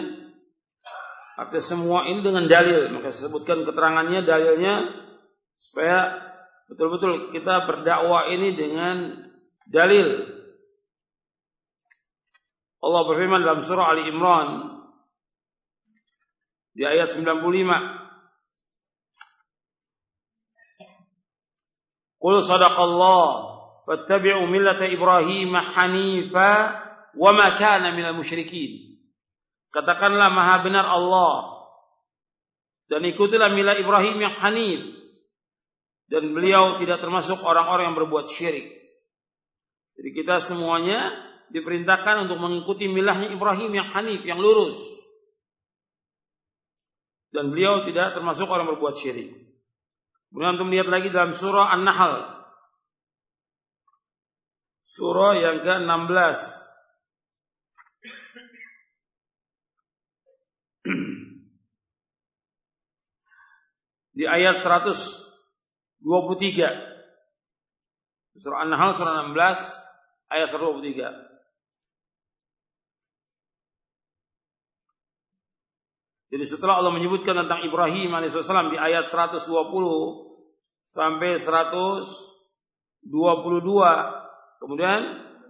Artinya semua ini dengan dalil, maka saya sebutkan keterangannya, dalilnya supaya betul-betul kita berdakwah ini dengan dalil. Allah berfirman dalam surah Ali Imran di ayat 95 Qul sadaqallah wattabi'u millata Ibrahim hanifa wa ma kana minal musyrikin. Katakanlah maha benar Allah dan ikutilah milah Ibrahim yang hanif dan beliau tidak termasuk orang-orang yang berbuat syirik. Jadi kita semuanya diperintahkan untuk mengikuti milahnya Ibrahim yang hanif, yang lurus. Dan beliau tidak termasuk orang berbuat syirik. Kemudian untuk melihat lagi dalam surah An-Nahl surah yang ke-16. Di ayat 123. Surah An-Nahl surah 16 ayat 123. Jadi setelah Allah menyebutkan tentang Ibrahim alaihissalam di ayat 120 sampai 122 Kemudian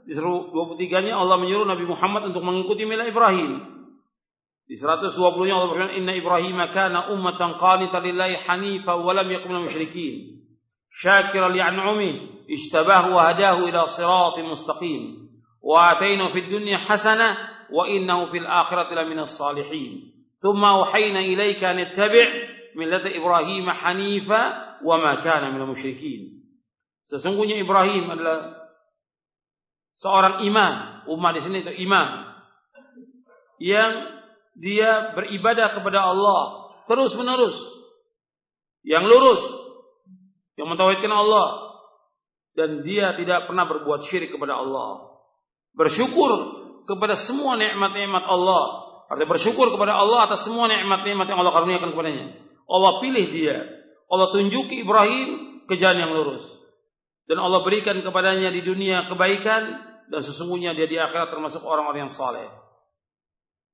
di 23-nya Allah menyuruh Nabi Muhammad untuk mengikuti milah Ibrahim. Di 120-nya Allah berfirman, "Inna Ibrahim kana ummatan qanitan lillahi hanifa wa lam yakun minal musyrikin." Syakira li'an'umi ijtabahu wa hadahu ila siratin mustaqim. Wa atainahu fid dunya hasanah wa innahu fil uhayna ilayka an ittabi' millata Ibrahim hanifa wa ma kana minal musyrikin. Sesungguhnya Ibrahim adalah seorang imam, umat di sini itu imam yang dia beribadah kepada Allah terus menerus, yang lurus, yang mentauhidkan Allah dan dia tidak pernah berbuat syirik kepada Allah. Bersyukur kepada semua nikmat-nikmat Allah. Artinya bersyukur kepada Allah atas semua nikmat-nikmat yang Allah karuniakan kepadanya. Allah pilih dia. Allah tunjuki Ibrahim ke jalan yang lurus. Dan Allah berikan kepadanya di dunia kebaikan dan sesungguhnya dia di akhirat termasuk orang-orang yang saleh.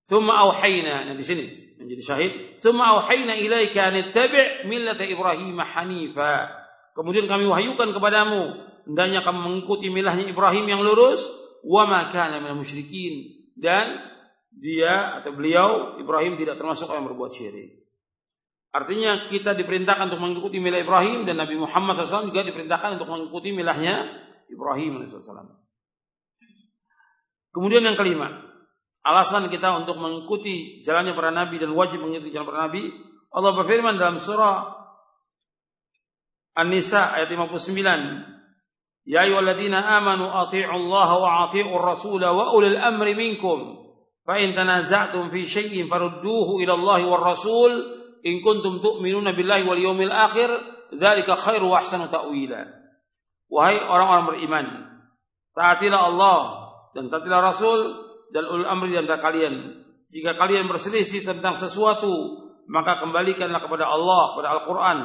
Thumma auhayna, nah di sini menjadi syahid. Thumma auhayna ilaika an ittabi' millata Ibrahim hanifa. Kemudian kami wahyukan kepadamu hendaknya kamu mengikuti milahnya Ibrahim yang lurus wa ma kana minal musyrikin dan dia atau beliau Ibrahim tidak termasuk orang yang berbuat syirik. Artinya kita diperintahkan untuk mengikuti milah Ibrahim dan Nabi Muhammad SAW juga diperintahkan untuk mengikuti milahnya Ibrahim SAW. Kemudian yang kelima, alasan kita untuk mengikuti jalannya para nabi dan wajib mengikuti jalan para nabi. Allah berfirman dalam surah An-Nisa ayat 59. Ya ayyuhalladzina amanu athi'u Allah wa athi'u ar-rasul wa ulil amri minkum. Fa in tanaza'tum fi syai'in farudduhu ila Allah war rasul in kuntum tu'minuna billahi wal yawmil akhir dzalika khairu wa ahsanu ta'wila. Wahai orang-orang beriman, taatilah Allah dan taatilah Rasul dan ulul amri di antara kalian. jika kalian berselisih tentang sesuatu, maka kembalikanlah kepada Allah, kepada Al-Quran,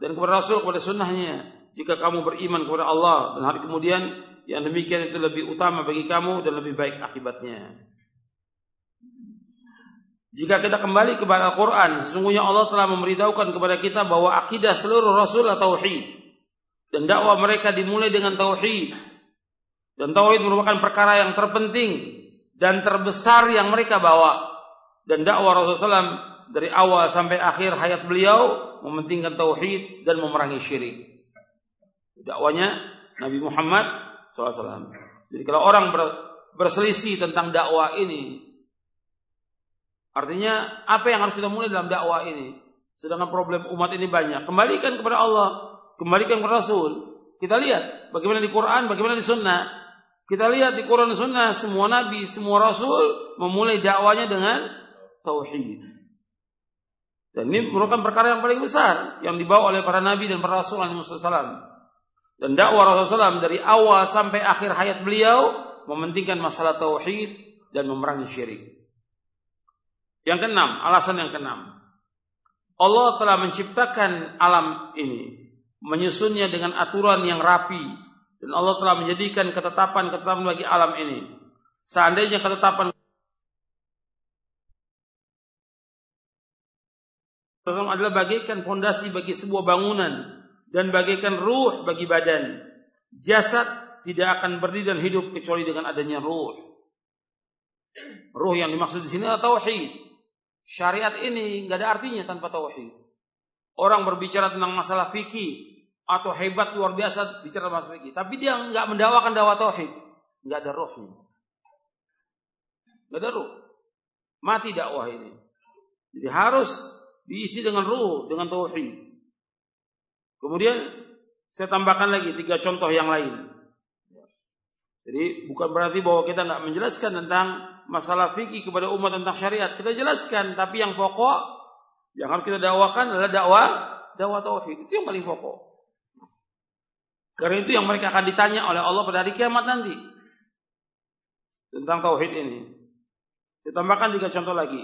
dan kepada Rasul, kepada sunnahnya. Jika kamu beriman kepada Allah dan hari kemudian, yang demikian itu lebih utama bagi kamu dan lebih baik akibatnya. Jika kita kembali kepada Al-Quran, sesungguhnya Allah telah memberitahukan kepada kita bahwa akidah seluruh Rasul adalah Tauhid. Dan dakwah mereka dimulai dengan Tauhid. Dan Tauhid merupakan perkara yang terpenting dan terbesar yang mereka bawa. Dan dakwah Rasulullah SAW dari awal sampai akhir hayat beliau mementingkan tauhid dan memerangi syirik. Dakwanya Nabi Muhammad SAW. Jadi kalau orang ber, berselisih tentang dakwah ini, artinya apa yang harus kita mulai dalam dakwah ini? Sedangkan problem umat ini banyak. Kembalikan kepada Allah, kembalikan kepada Rasul. Kita lihat bagaimana di Quran, bagaimana di Sunnah. Kita lihat di Quran dan Sunnah semua nabi, semua rasul memulai dakwanya dengan tauhid. Dan ini merupakan perkara yang paling besar yang dibawa oleh para nabi dan para rasul alaihi wasallam. Dan dakwah Rasulullah SAW dari awal sampai akhir hayat beliau mementingkan masalah tauhid dan memerangi syirik. Yang keenam, alasan yang keenam. Allah telah menciptakan alam ini, menyusunnya dengan aturan yang rapi dan Allah telah menjadikan ketetapan-ketetapan bagi alam ini. Seandainya ketetapan adalah bagaikan fondasi bagi sebuah bangunan dan bagaikan ruh bagi badan. Jasad tidak akan berdiri dan hidup kecuali dengan adanya ruh. Ruh yang dimaksud di sini adalah tauhid. Syariat ini nggak ada artinya tanpa tauhid. Orang berbicara tentang masalah fikih, atau hebat luar biasa bicara masalah fikih, tapi dia nggak mendawakan dakwah tauhid, nggak ada rohnya, nggak ada roh, mati dakwah ini. Jadi harus diisi dengan ruh, dengan tauhid. Kemudian saya tambahkan lagi tiga contoh yang lain. Jadi bukan berarti bahwa kita nggak menjelaskan tentang masalah fikih kepada umat tentang syariat. Kita jelaskan, tapi yang pokok yang harus kita dakwakan adalah dakwah dakwah tauhid. Itu yang paling pokok. Karena itu yang mereka akan ditanya oleh Allah pada hari kiamat nanti. Tentang tauhid ini. Saya tambahkan tiga contoh lagi.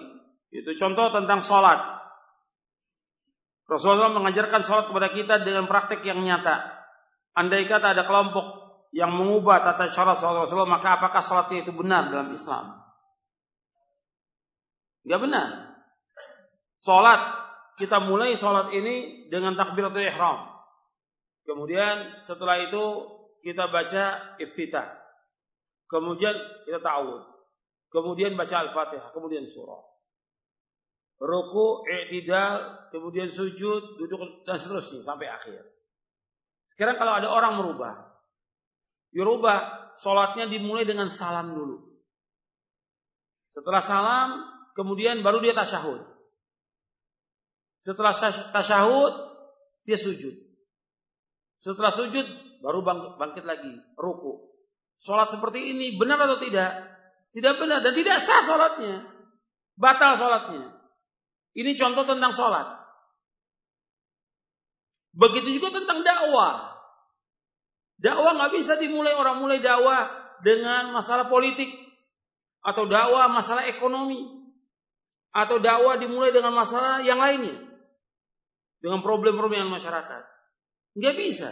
Itu contoh tentang sholat. Rasulullah mengajarkan sholat kepada kita dengan praktek yang nyata. Andai kata ada kelompok yang mengubah tata cara sholat Rasulullah, maka apakah sholatnya itu benar dalam Islam? Gak benar. Sholat, kita mulai sholat ini dengan takbiratul ihram. Kemudian setelah itu kita baca iftitah. Kemudian kita ta'awud. Kemudian baca Al-Fatihah, kemudian surah. Ruku, i'tidal, kemudian sujud, duduk dan seterusnya sampai akhir. Sekarang kalau ada orang merubah, dirubah sholatnya dimulai dengan salam dulu. Setelah salam, kemudian baru dia tasyahud. Setelah tasyahud, dia sujud. Setelah sujud baru bangkit lagi ruku. Salat seperti ini benar atau tidak? Tidak benar dan tidak sah salatnya. Batal salatnya. Ini contoh tentang salat. Begitu juga tentang dakwah. Dakwah nggak bisa dimulai orang mulai dakwah dengan masalah politik atau dakwah masalah ekonomi atau dakwah dimulai dengan masalah yang lainnya dengan problem-problem yang masyarakat. Nggak bisa.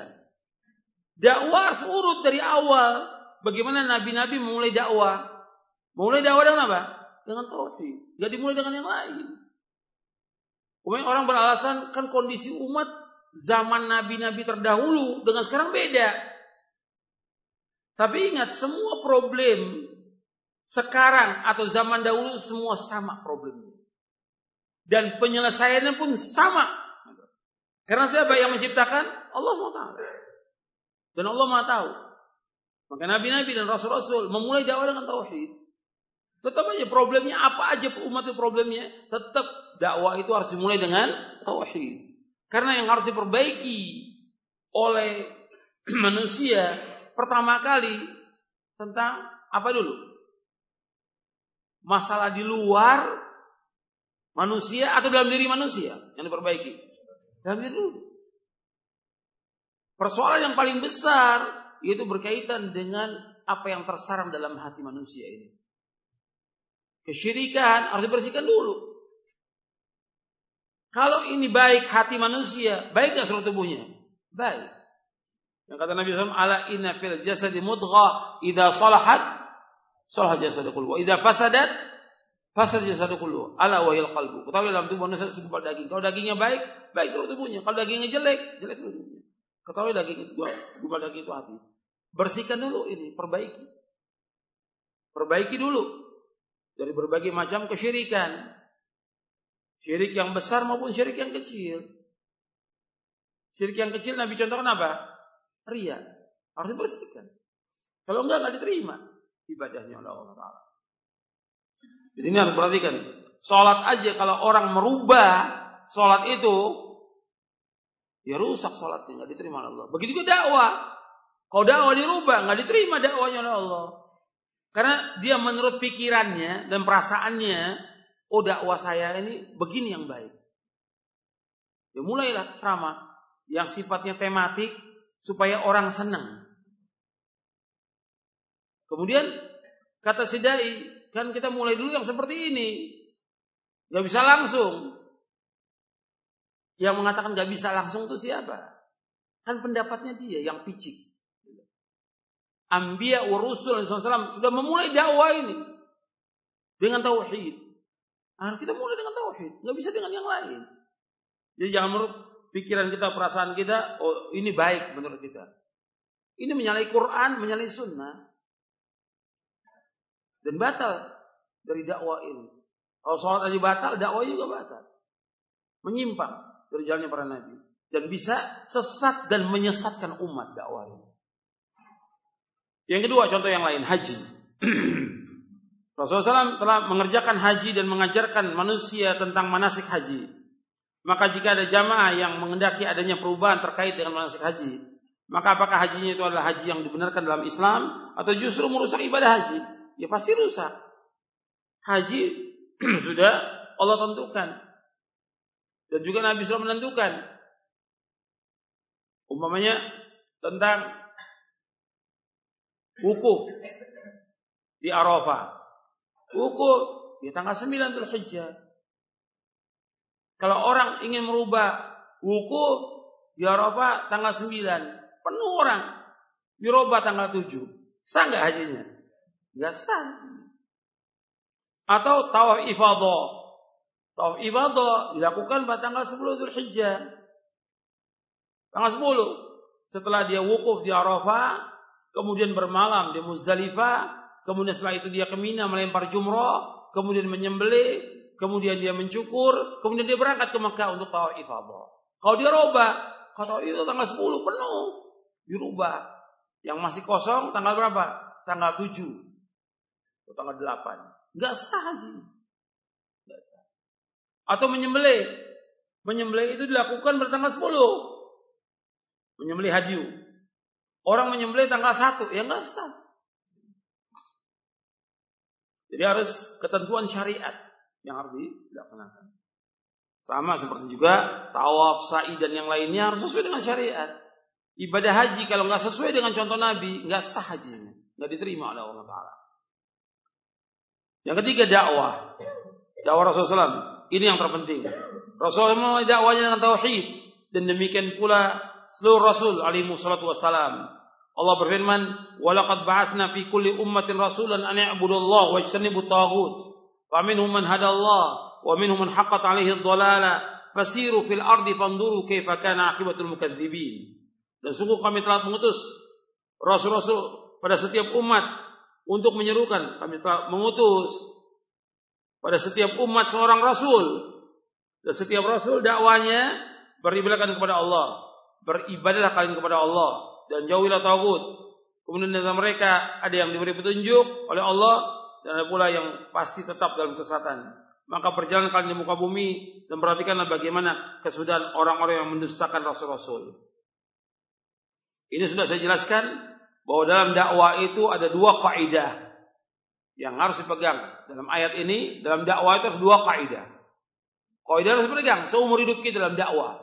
Dakwah harus urut dari awal. Bagaimana nabi-nabi memulai dakwah? Memulai dakwah dengan apa? Dengan tauhid. Nggak dimulai dengan yang lain. Kemudian orang beralasan kan kondisi umat zaman nabi-nabi terdahulu dengan sekarang beda. Tapi ingat semua problem sekarang atau zaman dahulu semua sama problemnya. Dan penyelesaiannya pun sama. Karena siapa yang menciptakan? Allah SWT. Dan Allah Maha tahu. Maka nabi-nabi dan rasul-rasul memulai dakwah dengan tauhid. Tetap aja problemnya apa aja umat itu problemnya, tetap dakwah itu harus dimulai dengan tauhid. Karena yang harus diperbaiki oleh manusia pertama kali tentang apa dulu? Masalah di luar manusia atau dalam diri manusia yang diperbaiki. Ambil dulu. Persoalan yang paling besar yaitu berkaitan dengan apa yang tersarang dalam hati manusia ini. kesyirikan harus dibersihkan dulu. Kalau ini baik hati manusia, baik nggak seluruh tubuhnya? Baik. Yang kata Nabi SAW, ala inna fil jasadi mudgha idha salahat salahat jasadu kullu. Idha fasadat fasad jasadu kullu. Ala wa qalbu. Ketahui dalam tubuh manusia segumpal daging. Kalau dagingnya baik, baik seluruh tubuhnya. Kalau dagingnya jelek, jelek seluruh tubuhnya. Ketahui daging itu segumpal daging itu hati. Bersihkan dulu ini, perbaiki. Perbaiki dulu dari berbagai macam kesyirikan. Syirik yang besar maupun syirik yang kecil. Syirik yang kecil Nabi contohkan apa? Ria. Harus dibersihkan. Kalau enggak, enggak diterima ibadahnya oleh Allah Ta'ala. Jadi ini harus perhatikan. Sholat aja kalau orang merubah sholat itu, ya rusak sholatnya, enggak diterima oleh Allah. Begitu juga dakwah. Kalau dakwah dirubah, enggak diterima dakwahnya oleh Allah. Karena dia menurut pikirannya dan perasaannya oh dakwah saya ini begini yang baik. Ya mulailah ceramah yang sifatnya tematik supaya orang senang. Kemudian kata si dai, kan kita mulai dulu yang seperti ini. Gak bisa langsung. Yang mengatakan gak bisa langsung itu siapa? Kan pendapatnya dia yang picik. Ambia wa Rasul sudah memulai dakwah ini dengan tauhid. Harus kita mulai dengan tauhid, nggak bisa dengan yang lain. Jadi jangan menurut pikiran kita, perasaan kita, oh ini baik menurut kita. Ini menyalahi Quran, menyalahi Sunnah, dan batal dari dakwah ini. Kalau sholat aja batal, dakwah juga batal. Menyimpang dari jalannya para nabi dan bisa sesat dan menyesatkan umat dakwah ini. Yang kedua contoh yang lain haji. Rasulullah SAW telah mengerjakan haji dan mengajarkan manusia tentang manasik haji. Maka jika ada jamaah yang mengendaki adanya perubahan terkait dengan manasik haji, maka apakah hajinya itu adalah haji yang dibenarkan dalam Islam atau justru merusak ibadah haji? Ya pasti rusak. Haji sudah Allah tentukan. Dan juga Nabi sudah menentukan. Umpamanya tentang wukuf di Arafah. Wukuf di tanggal 9 Dhul Hijjah. Kalau orang ingin merubah wukuf di Arafah tanggal 9, penuh orang. Dirubah tanggal 7. Sah nggak hajinya? Nggak sah. Atau tawaf ifadah. Tawaf ifadah dilakukan pada tanggal 10 Dhul Hijjah. Tanggal 10. Setelah dia wukuf di Arafah, kemudian bermalam di Muzdalifah, kemudian setelah itu dia ke Mina melempar jumrah, kemudian menyembelih, kemudian dia mencukur, kemudian dia berangkat ke Mekah untuk tawaf ifadah. Kalau dia robah, kalau itu tanggal 10 penuh, dirubah. Yang masih kosong tanggal berapa? Tanggal 7 atau tanggal 8. Enggak sah haji. Enggak sah. Atau menyembelih. Menyembelih itu dilakukan pada tanggal 10. Menyembelih hadiu. Orang menyembelih tanggal 1, ya enggak sah. Jadi harus ketentuan syariat yang harus dilaksanakan. Sama seperti juga tawaf, sa'i dan yang lainnya harus sesuai dengan syariat. Ibadah haji kalau nggak sesuai dengan contoh Nabi, nggak sah hajinya, nggak diterima oleh Allah Taala. Yang ketiga dakwah, dakwah Rasulullah SAW. Ini yang terpenting. Rasulullah dakwahnya dengan tauhid dan demikian pula seluruh Rasul alaihi wassalam. Allah berfirman, "Walaqad ba'atsna fi kulli ummatin rasulan an ya'budullaha wa yajtanibut taghut. Minhum man hadallah wa minhum man haqqat 'alaihi ad-dhalalah. Fasiru fil ardi fanzuru kaifa kana 'aqibatul mukadzibin." Dan sungguh kami telah mengutus rasul-rasul pada setiap umat untuk menyerukan. Kami telah mengutus pada setiap umat seorang rasul. Dan setiap rasul dakwanya beribadahkan kepada Allah. Beribadahlah kalian kepada Allah dan jauhilah tagut. Kemudian dalam mereka ada yang diberi petunjuk oleh Allah dan ada pula yang pasti tetap dalam kesesatan. Maka berjalan kalian di muka bumi dan perhatikanlah bagaimana kesudahan orang-orang yang mendustakan rasul-rasul. Ini sudah saya jelaskan bahwa dalam dakwah itu ada dua kaidah yang harus dipegang. Dalam ayat ini, dalam dakwah itu ada dua kaidah. Kaidah harus dipegang seumur hidup kita dalam dakwah.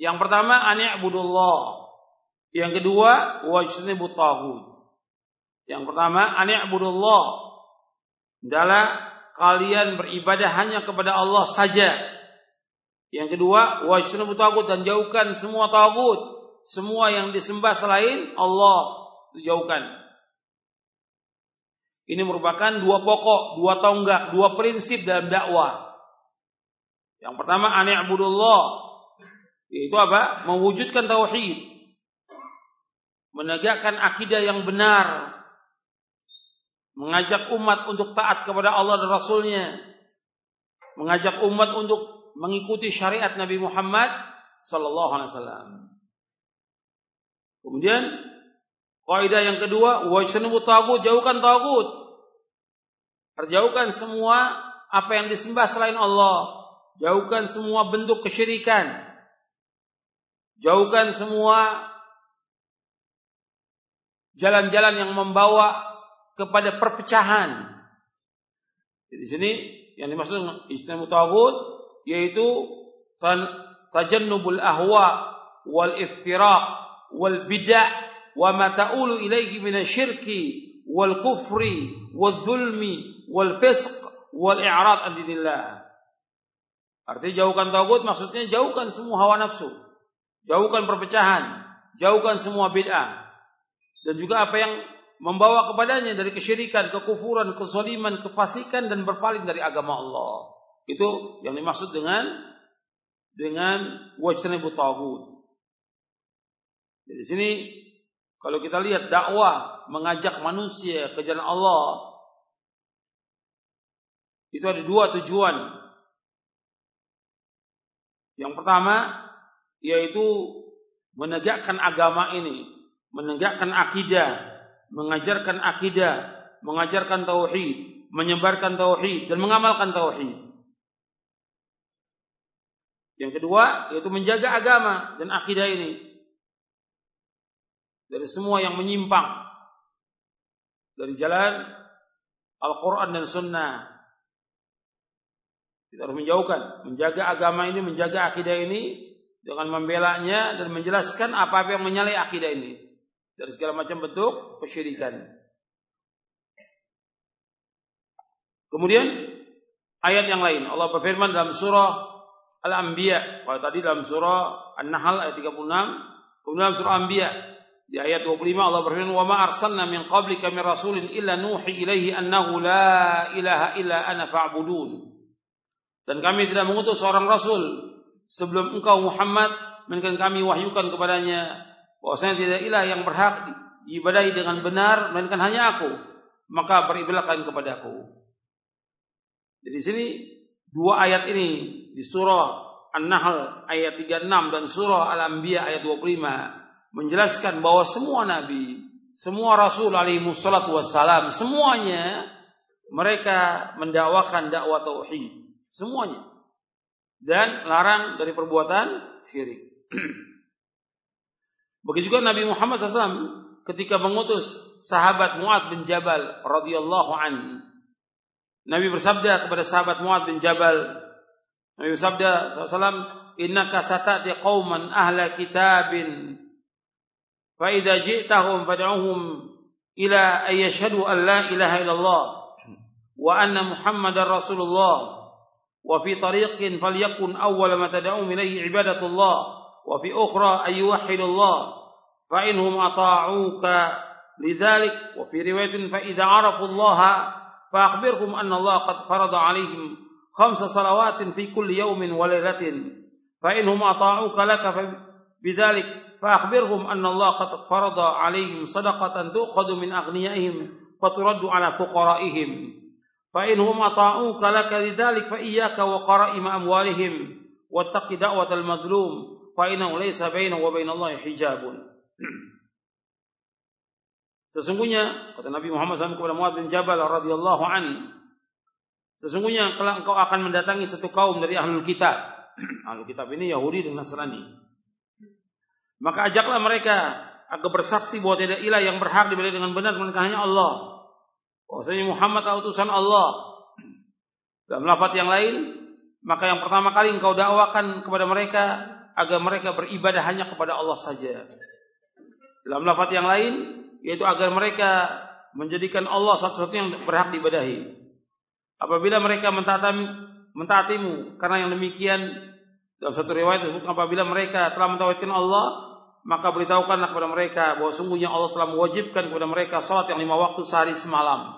Yang pertama, ani'budullah. Yang kedua, wajtanibu taghut. Yang pertama, ani'budullah. Adalah kalian beribadah hanya kepada Allah saja. Yang kedua, wajtanibu tagut dan jauhkan semua tagut, semua yang disembah selain Allah, jauhkan. Ini merupakan dua pokok, dua tonggak, dua prinsip dalam dakwah. Yang pertama, ani'budullah. Yaitu apa? Mewujudkan tauhid. Menegakkan akidah yang benar mengajak umat untuk taat kepada Allah dan Rasulnya, mengajak umat untuk mengikuti syariat Nabi Muhammad Sallallahu Alaihi Wasallam. Kemudian kaidah yang kedua, wajtanibu tagut, jauhkan tagut. Perjauhkan semua apa yang disembah selain Allah. Jauhkan semua bentuk kesyirikan. Jauhkan semua jalan-jalan yang membawa kepada perpecahan. Di sini yang dimaksud istimewa tagut yaitu tajannubul ahwa wal iftiraq wal bid'ah wa ma ta'ulu ilaihi min syirki wal kufri wal zulmi wal fisq wal i'rad an dinillah. Artinya jauhkan tagut maksudnya jauhkan semua hawa nafsu. Jauhkan perpecahan, jauhkan semua bid'ah. Dan juga apa yang membawa kepadanya dari kesyirikan, kekufuran, kezaliman, kefasikan dan berpaling dari agama Allah. Itu yang dimaksud dengan dengan wajtanibu tagut. Di sini kalau kita lihat dakwah mengajak manusia ke jalan Allah itu ada dua tujuan. Yang pertama yaitu menegakkan agama ini, menegakkan akidah, mengajarkan akidah, mengajarkan tauhid, menyebarkan tauhid dan mengamalkan tauhid. Yang kedua yaitu menjaga agama dan akidah ini dari semua yang menyimpang dari jalan Al-Quran dan Sunnah. Kita harus menjauhkan, menjaga agama ini, menjaga akidah ini dengan membelanya dan menjelaskan apa-apa yang menyalahi akidah ini dari segala macam bentuk kesyirikan. Kemudian ayat yang lain. Allah berfirman dalam surah Al-Anbiya, kalau tadi dalam surah An-Nahl ayat 36, kemudian dalam surah Anbiya. Di ayat 25 Allah berfirman, "Wa ma arsalna min qablika min rasulin illa nuhi ilaihi annahu la ilaha illa ana fa'budun." Dan kami tidak mengutus seorang rasul sebelum engkau Muhammad, melainkan kami wahyukan kepadanya bahwasanya tidak ilah yang berhak diibadahi dengan benar melainkan hanya aku. Maka beribadahkan kepadaku jadi sini dua ayat ini di surah An-Nahl ayat 36 dan surah Al-Anbiya ayat 25 menjelaskan bahwa semua nabi semua rasul alaihi wassalatu wassalam semuanya mereka mendakwakan dakwah tauhid. Semuanya. Dan larang dari perbuatan syirik Begitu juga Nabi Muhammad SAW ketika mengutus sahabat Muad bin Jabal radhiyallahu an. Nabi bersabda kepada sahabat Muad bin Jabal, Nabi bersabda SAW, Innaka satati qauman ahla kitabin, fa idza ji'tahum fad'uhum ila an yashhadu an la ilaha illallah wa anna Muhammadar Rasulullah. Wa fi tariqin falyakun awwal ma tad'um ilayhi ibadatullah وفي أخرى أن يوحدوا الله فإنهم أطاعوك لذلك. وفي رواية فإذا عرفوا الله فأخبرهم أن الله قد فرض عليهم خمس صلوات في كل يوم وليلة فإنهم أطاعوك لك بذلك. فأخبرهم أن الله قد فرض عليهم صدقة تؤخذ من أغنيائهم فترد على فقرائهم. فإنهم أطاعوك لك لذلك فإياك وقرائم أموالهم. واتق دعوة المظلوم. Innahu laysa bainahu wa bainallahi hijabun. Sesungguhnya kata Nabi Muhammad SAW kepada Muad bin Jabal radhiyallahu an, sesungguhnya kalau engkau akan mendatangi satu kaum dari ahlul kitab. ahlul kitab ini Yahudi dan Nasrani. Maka ajaklah mereka agar bersaksi bahwa tidak ilah yang berhak diberi dengan benar melainkan hanya Allah. Bahwasanya Muhammad adalah utusan Allah. Dalam lafaz yang lain, maka yang pertama kali engkau dakwakan kepada mereka agar mereka beribadah hanya kepada Allah saja. Dalam lafaz yang lain yaitu agar mereka menjadikan Allah satu-satunya yang berhak diibadahi. apabila mereka mentaati mentaatimu karena yang demikian dalam satu riwayat disebutkan apabila mereka telah mentauhidkan Allah maka beritahukanlah kepada mereka bahwa sungguhnya Allah telah mewajibkan kepada mereka salat yang lima waktu sehari semalam.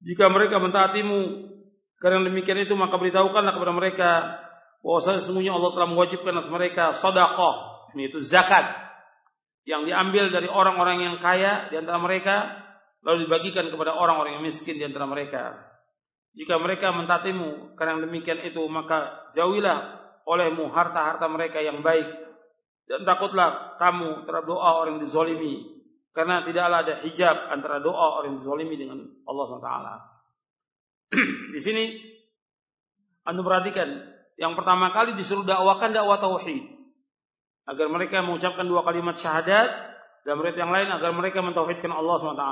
Jika mereka mentaatimu karena demikian itu maka beritahukanlah kepada mereka bahwa sesungguhnya Allah telah mewajibkan atas mereka sedekah, yaitu zakat yang diambil dari orang-orang yang kaya di antara mereka lalu dibagikan kepada orang-orang yang miskin di antara mereka. Jika mereka mentaatimu karena demikian itu maka jauhilah olehmu harta-harta mereka yang baik dan takutlah kamu terhadap doa orang yang dizolimi karena tidaklah ada hijab antara doa orang yang dizolimi dengan Allah SWT. Di sini anda perhatikan yang pertama kali disuruh dakwakan dakwah tauhid agar mereka mengucapkan dua kalimat syahadat dan mereka yang lain agar mereka mentauhidkan Allah SWT.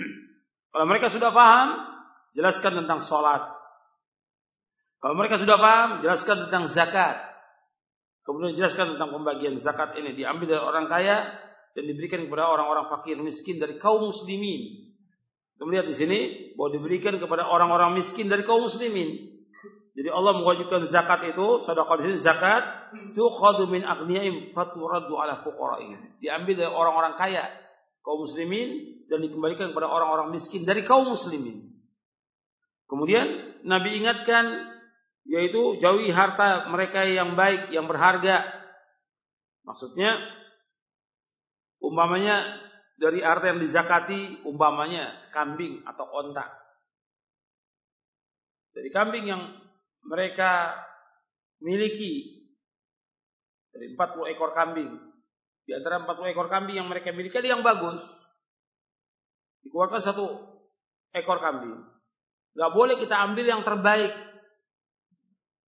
Kalau mereka sudah paham, jelaskan tentang sholat. Kalau mereka sudah paham, jelaskan tentang zakat. Kemudian jelaskan tentang pembagian zakat ini diambil dari orang kaya dan diberikan kepada orang-orang fakir miskin dari kaum muslimin. Kita melihat di sini bahwa diberikan kepada orang-orang miskin dari kaum muslimin. Jadi Allah mewajibkan zakat itu, sedekah sini zakat itu khadu min aghniyaim faturaddu ala fuqaraihim. Diambil dari orang-orang kaya kaum muslimin dan dikembalikan kepada orang-orang miskin dari kaum muslimin. Kemudian Nabi ingatkan yaitu jauhi harta mereka yang baik, yang berharga. Maksudnya umpamanya dari harta yang dizakati umpamanya kambing atau onta. Dari kambing yang mereka miliki dari 40 ekor kambing. Di antara 40 ekor kambing yang mereka miliki ada yang bagus. Dikeluarkan satu ekor kambing. Gak boleh kita ambil yang terbaik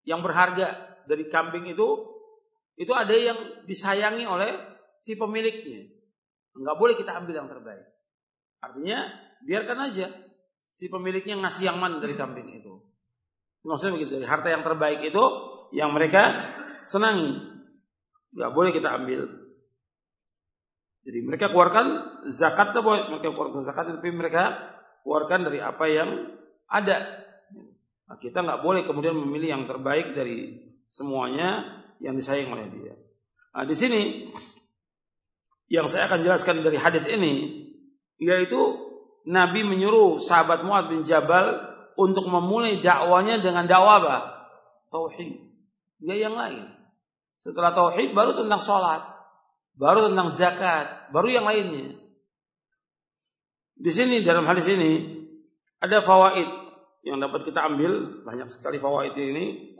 yang berharga dari kambing itu itu ada yang disayangi oleh si pemiliknya. Enggak boleh kita ambil yang terbaik. Artinya biarkan aja si pemiliknya ngasih yang mana dari kambing itu. Maksudnya begitu dari harta yang terbaik itu yang mereka senangi. Enggak boleh kita ambil. Jadi mereka keluarkan zakat boleh mereka keluarkan zakat tapi mereka keluarkan dari apa yang ada Nah, kita nggak boleh kemudian memilih yang terbaik dari semuanya yang disayang oleh dia. Nah, di sini yang saya akan jelaskan dari hadis ini yaitu Nabi menyuruh sahabat Muad bin Jabal untuk memulai dakwanya dengan dakwah apa? Tauhid. Dia yang lain. Setelah tauhid baru tentang sholat, baru tentang zakat, baru yang lainnya. Di sini dalam hadis ini ada fawaid yang dapat kita ambil banyak sekali fawaid ini.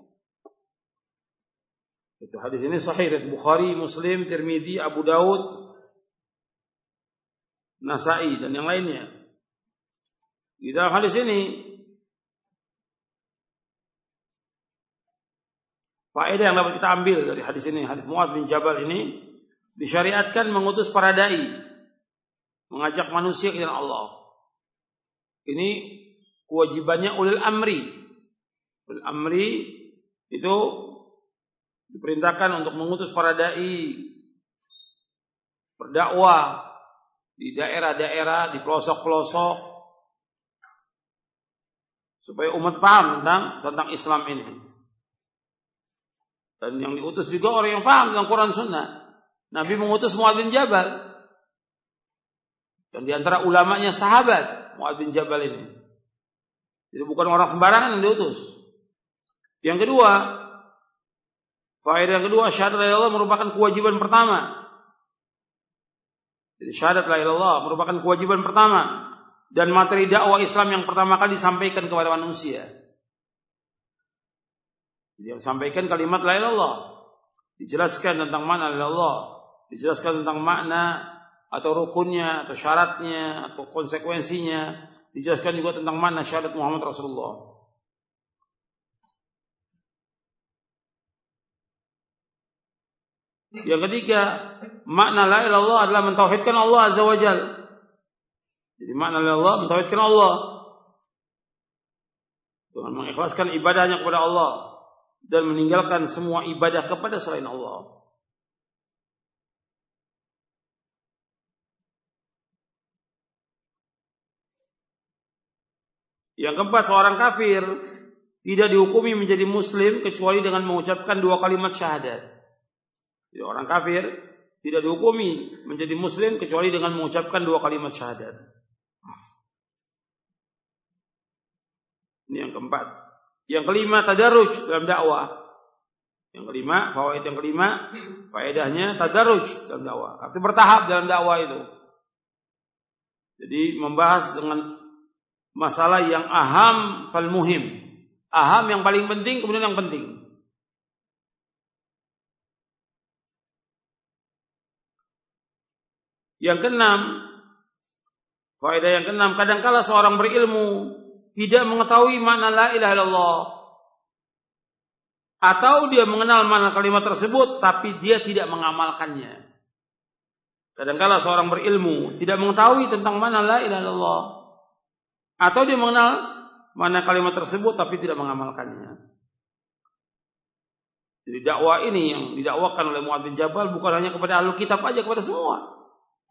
Itu hadis ini sahih dari Bukhari, Muslim, Tirmidzi, Abu Daud, Nasai dan yang lainnya. Di dalam hadis ini faedah yang dapat kita ambil dari hadis ini, hadis Muad bin Jabal ini disyariatkan mengutus para dai mengajak manusia ke Allah. Ini kewajibannya ulil amri. Ulil amri itu diperintahkan untuk mengutus para dai berdakwah di daerah-daerah, di pelosok-pelosok supaya umat paham tentang tentang Islam ini. Dan yang diutus juga orang yang paham tentang Quran Sunnah. Nabi mengutus Muad bin Jabal. Dan di antara ulamanya sahabat Muad bin Jabal ini. Jadi bukan orang sembarangan yang diutus. Yang kedua, faedah yang kedua syahadat la Allah merupakan kewajiban pertama. Jadi syahadat la Allah merupakan kewajiban pertama dan materi dakwah Islam yang pertama kali disampaikan kepada manusia. Yang sampaikan kalimat la Allah, dijelaskan tentang mana la Allah, dijelaskan tentang makna atau rukunnya atau syaratnya atau konsekuensinya Dijelaskan juga tentang mana syahadat Muhammad Rasulullah. Yang ketiga, makna la ilallah adalah mentauhidkan Allah Azza wa Jal. Jadi makna la ilallah mentauhidkan Allah. Dengan mengikhlaskan ibadahnya kepada Allah dan meninggalkan semua ibadah kepada selain Allah. Yang keempat, seorang kafir tidak dihukumi menjadi muslim kecuali dengan mengucapkan dua kalimat syahadat. Jadi orang kafir tidak dihukumi menjadi muslim kecuali dengan mengucapkan dua kalimat syahadat. Ini yang keempat. Yang kelima tadarruj dalam dakwah. Yang kelima, fawaid yang kelima, faedahnya tadarruj dalam dakwah. Arti bertahap dalam dakwah itu. Jadi membahas dengan masalah yang aham fal muhim. Aham yang paling penting kemudian yang penting. Yang keenam, faedah yang keenam, kadangkala seorang berilmu tidak mengetahui makna la ilaha illallah atau dia mengenal makna kalimat tersebut tapi dia tidak mengamalkannya. Kadangkala seorang berilmu tidak mengetahui tentang mana la ilaha illallah atau dia mengenal mana kalimat tersebut tapi tidak mengamalkannya. Jadi dakwah ini yang didakwakan oleh Muhammad bin Jabal bukan hanya kepada ahlu kitab aja kepada semua.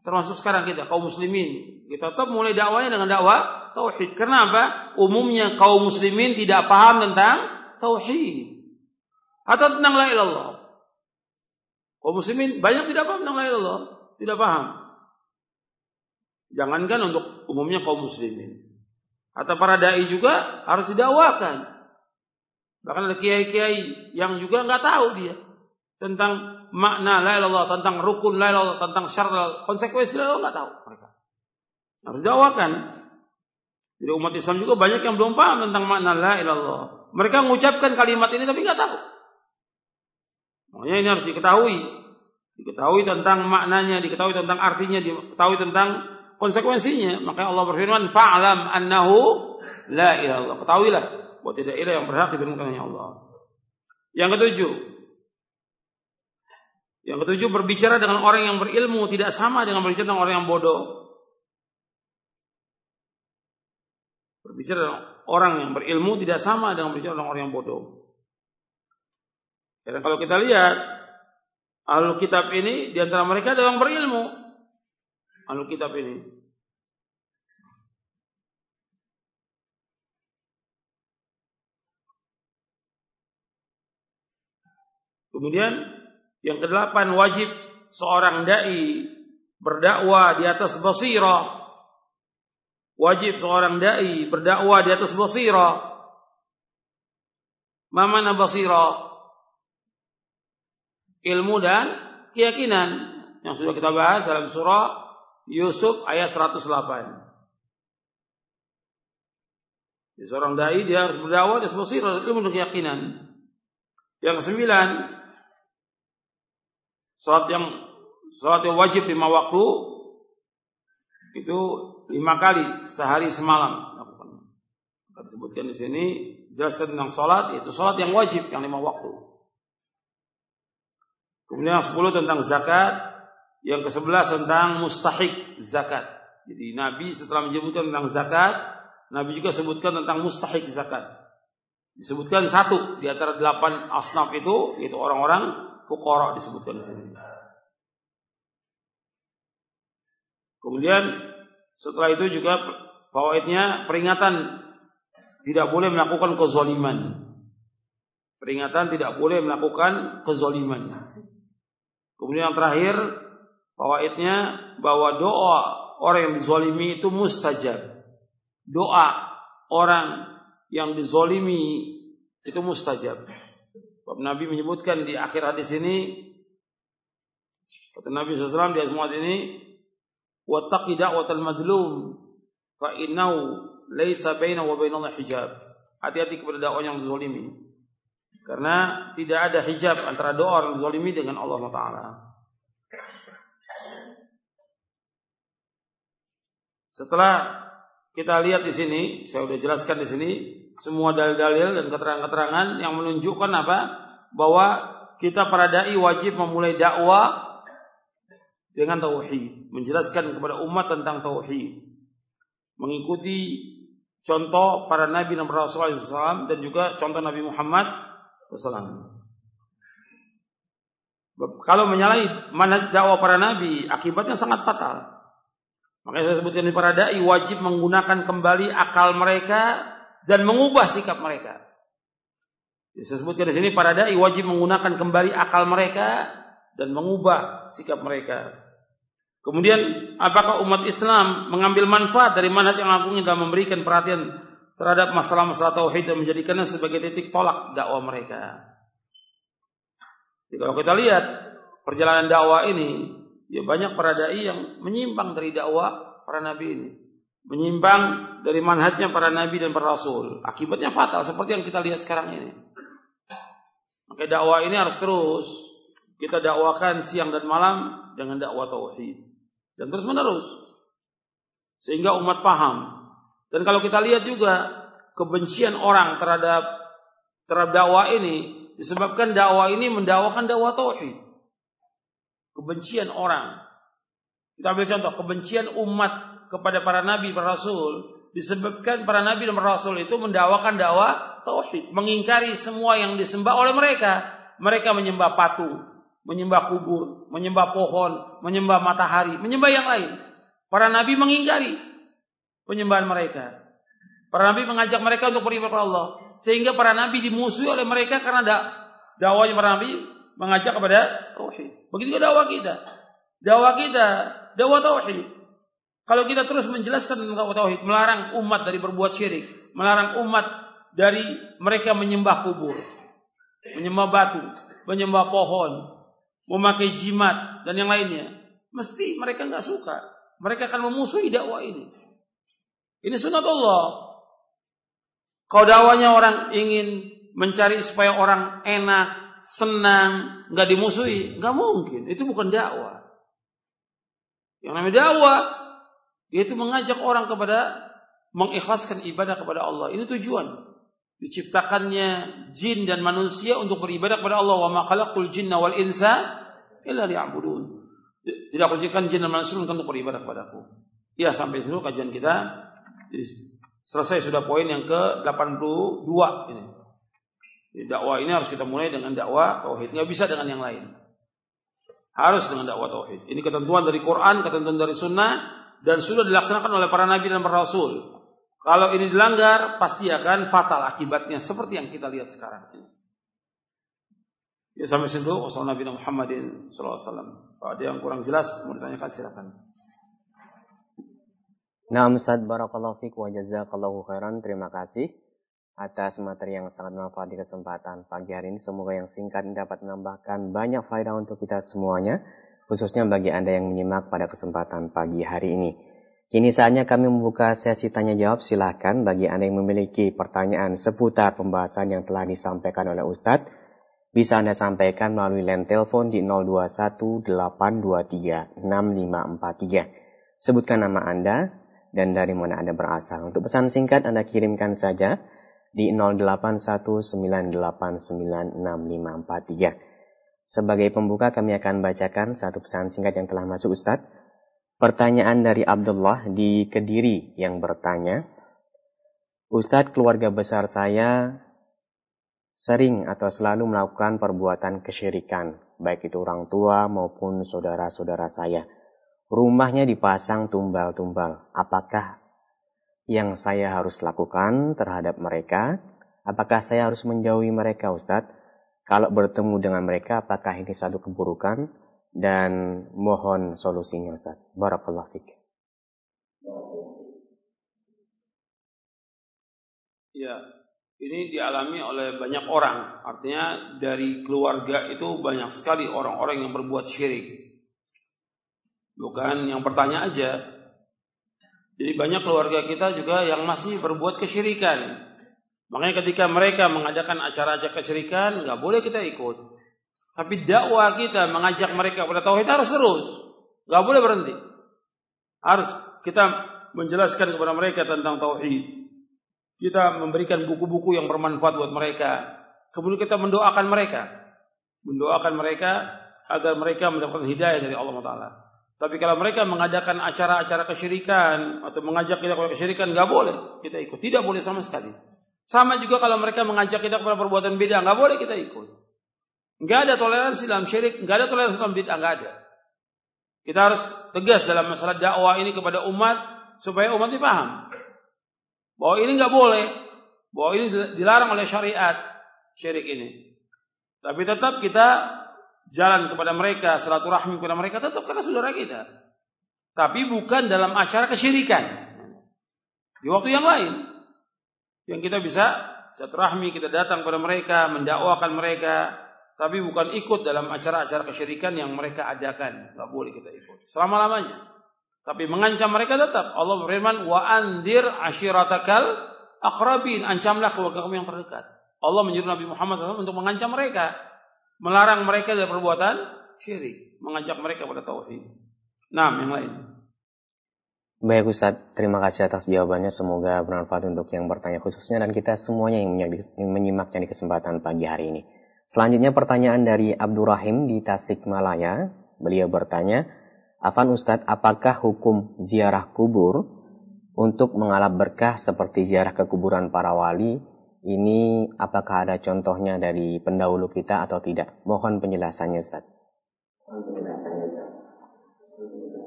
Termasuk sekarang kita kaum muslimin. Kita tetap mulai dakwanya dengan dakwah tauhid. Kenapa? Umumnya kaum muslimin tidak paham tentang tauhid atau tentang la ilallah. Kaum muslimin banyak tidak paham tentang la ilallah, tidak paham. Jangankan untuk umumnya kaum muslimin. Atau para dai juga harus didakwakan. Bahkan ada kiai-kiai yang juga nggak tahu dia tentang makna la ilallah, tentang rukun la ilallah, tentang syarat konsekuensi la ilallah tahu mereka. Harus jawabkan. Jadi umat Islam juga banyak yang belum paham tentang makna la ilallah. Mereka mengucapkan kalimat ini tapi nggak tahu. Makanya ini harus diketahui. Diketahui tentang maknanya, diketahui tentang artinya, diketahui tentang konsekuensinya. Maka Allah berfirman, "Fa'lam annahu la ilallah." Ketahuilah bahwa tidak ada yang berhak diberikan hanya Allah. Yang ketujuh, yang ketujuh berbicara dengan orang yang berilmu tidak sama dengan berbicara dengan orang yang bodoh. Berbicara dengan orang yang berilmu tidak sama dengan berbicara dengan orang yang bodoh. Karena kalau kita lihat Alkitab kitab ini di antara mereka ada yang berilmu. Alkitab kitab ini. Kemudian yang kedelapan wajib seorang dai berdakwah di atas basirah. Wajib seorang dai berdakwah di atas basirah. Mamana basirah? Ilmu dan keyakinan yang sudah kita bahas dalam surah Yusuf ayat 108. Jadi seorang dai dia harus berdakwah di atas basirah, ilmu dan keyakinan. Yang kesembilan, Salat yang salat yang wajib lima waktu itu lima kali sehari semalam. Kita sebutkan di sini jelaskan tentang salat yaitu salat yang wajib yang lima waktu. Kemudian yang sepuluh tentang zakat, yang ke sebelas tentang mustahik zakat. Jadi Nabi setelah menyebutkan tentang zakat, Nabi juga sebutkan tentang mustahik zakat. Disebutkan satu di antara delapan asnaf itu, yaitu orang-orang fuqara disebutkan di sini. Kemudian setelah itu juga fawaidnya peringatan tidak boleh melakukan kezaliman. Peringatan tidak boleh melakukan kezaliman. Kemudian yang terakhir fawaidnya bahwa doa orang yang dizalimi itu mustajab. Doa orang yang dizalimi itu mustajab. Sebab Nabi menyebutkan di akhir hadis ini kata Nabi SAW di hadis ini wattaqi da'watal madlum fa innahu laisa baina wa bainallah hijab. Hati-hati kepada dakwah yang dizalimi. Karena tidak ada hijab antara doa orang dizalimi dengan Allah Taala. Setelah kita lihat di sini, saya sudah jelaskan di sini semua dalil-dalil dan keterangan-keterangan yang menunjukkan apa? Bahwa kita para dai wajib memulai dakwah dengan tauhid, menjelaskan kepada umat tentang tauhid. Mengikuti contoh para nabi dan rasul SAW dan juga contoh Nabi Muhammad SAW. Kalau menyalahi manhaj dakwah para nabi, akibatnya sangat fatal. Makanya saya sebutkan di para dai wajib menggunakan kembali akal mereka dan mengubah sikap mereka. Disebutkan di sini para dai wajib menggunakan kembali akal mereka dan mengubah sikap mereka. Kemudian apakah umat Islam mengambil manfaat dari manhaj yang agungnya dalam memberikan perhatian terhadap masalah-masalah tauhid dan menjadikannya sebagai titik tolak dakwah mereka. Jadi kalau kita lihat perjalanan dakwah ini, ya banyak para dai yang menyimpang dari dakwah para nabi ini. Menyimpang dari manhajnya para nabi dan para rasul. Akibatnya fatal seperti yang kita lihat sekarang ini. Maka dakwah ini harus terus kita dakwakan siang dan malam dengan dakwah tauhid dan terus menerus sehingga umat paham. Dan kalau kita lihat juga kebencian orang terhadap terhadap dakwah ini disebabkan dakwah ini mendakwakan dakwah tauhid. Kebencian orang. Kita ambil contoh kebencian umat kepada para nabi, para rasul disebabkan para nabi dan para rasul itu mendakwakan dakwah tauhid, mengingkari semua yang disembah oleh mereka. Mereka menyembah patung, menyembah kubur, menyembah pohon, menyembah matahari, menyembah yang lain. Para nabi mengingkari penyembahan mereka. Para nabi mengajak mereka untuk beribadah kepada Allah, sehingga para nabi dimusuhi oleh mereka karena dak dakwahnya para nabi mengajak kepada tauhid. Begitu juga dakwah kita. Dakwah kita, dakwah tauhid. Kalau kita terus menjelaskan tentang tauhid, melarang umat dari berbuat syirik, melarang umat dari mereka menyembah kubur, menyembah batu, menyembah pohon, memakai jimat dan yang lainnya, mesti mereka nggak suka. Mereka akan memusuhi dakwah ini. Ini sunat Allah. Kalau dakwanya orang ingin mencari supaya orang enak, senang, nggak dimusuhi, nggak mungkin. Itu bukan dakwah. Yang namanya dakwah, yaitu mengajak orang kepada mengikhlaskan ibadah kepada Allah. Ini tujuan diciptakannya jin dan manusia untuk beribadah kepada Allah wa ma jinna wal insa illa liya'budun. Tidak aku jin dan manusia untuk beribadah kepadaku. Ya sampai sini kajian kita. Jadi, selesai sudah poin yang ke-82 ini. Jadi, dakwah ini harus kita mulai dengan dakwah tauhid, nggak bisa dengan yang lain. Harus dengan dakwah tauhid. Ini ketentuan dari Quran, ketentuan dari sunnah dan sudah dilaksanakan oleh para nabi dan para rasul. Kalau ini dilanggar, pasti akan fatal akibatnya seperti yang kita lihat sekarang. Ya sampai situ Nabi Muhammadin sallallahu alaihi wasallam. Kalau ada yang kurang jelas mau ditanyakan silakan. Nah, Ustaz Barakallahu Fik wa Jazakallahu Khairan. Terima kasih atas materi yang sangat bermanfaat di kesempatan pagi hari ini. Semoga yang singkat dapat menambahkan banyak faedah untuk kita semuanya, khususnya bagi Anda yang menyimak pada kesempatan pagi hari ini. Kini saatnya kami membuka sesi tanya jawab. Silahkan bagi Anda yang memiliki pertanyaan seputar pembahasan yang telah disampaikan oleh Ustadz, bisa Anda sampaikan melalui line telepon di 0218236543. Sebutkan nama Anda dan dari mana Anda berasal. Untuk pesan singkat Anda kirimkan saja di 0819896543. Sebagai pembuka kami akan bacakan satu pesan singkat yang telah masuk Ustadz. Pertanyaan dari Abdullah di Kediri yang bertanya, Ustadz keluarga besar saya sering atau selalu melakukan perbuatan kesyirikan, baik itu orang tua maupun saudara-saudara saya. Rumahnya dipasang tumbal-tumbal. Apakah yang saya harus lakukan terhadap mereka? Apakah saya harus menjauhi mereka Ustadz? Kalau bertemu dengan mereka, apakah ini satu keburukan? dan mohon solusinya Ustaz. Barakallahu fiik. Ya, ini dialami oleh banyak orang. Artinya dari keluarga itu banyak sekali orang-orang yang berbuat syirik. Bukan yang bertanya aja. Jadi banyak keluarga kita juga yang masih berbuat kesyirikan. Makanya ketika mereka mengadakan acara-acara kesyirikan, nggak boleh kita ikut. Tapi dakwah kita mengajak mereka kepada tauhid harus terus. Gak boleh berhenti. Harus kita menjelaskan kepada mereka tentang tauhid. Kita memberikan buku-buku yang bermanfaat buat mereka. Kemudian kita mendoakan mereka. Mendoakan mereka agar mereka mendapatkan hidayah dari Allah Taala. Tapi kalau mereka mengadakan acara-acara kesyirikan atau mengajak kita kepada kesyirikan, nggak boleh kita ikut. Tidak boleh sama sekali. Sama juga kalau mereka mengajak kita kepada perbuatan beda, nggak boleh kita ikut. Enggak ada toleransi dalam syirik, enggak ada toleransi dalam bid'ah, enggak ada. Kita harus tegas dalam masalah dakwah ini kepada umat supaya umat ini paham bahwa ini enggak boleh. bahwa ini dilarang oleh syariat syirik ini. Tapi tetap kita jalan kepada mereka, silaturahmi kepada mereka tetap karena saudara kita. Tapi bukan dalam acara kesyirikan. Di waktu yang lain yang kita bisa silaturahmi, kita datang kepada mereka, mendakwakan mereka, tapi bukan ikut dalam acara-acara kesyirikan yang mereka adakan. Gak boleh kita ikut. Selama-lamanya. Tapi mengancam mereka tetap. Allah berfirman, wa andir ashiratakal akrabin, ancamlah keluarga kamu yang terdekat. Allah menyuruh Nabi Muhammad SAW untuk mengancam mereka, melarang mereka dari perbuatan syirik, mengajak mereka pada tauhid. Nah, yang lain. Baik Ustaz, terima kasih atas jawabannya. Semoga bermanfaat untuk yang bertanya khususnya dan kita semuanya yang menyimaknya di kesempatan pagi hari ini. Selanjutnya pertanyaan dari Abdurrahim di Tasikmalaya. Beliau bertanya, Afan Ustadz, apakah hukum ziarah kubur untuk mengalap berkah seperti ziarah ke kuburan para wali ini apakah ada contohnya dari pendahulu kita atau tidak? Mohon penjelasannya Ustaz.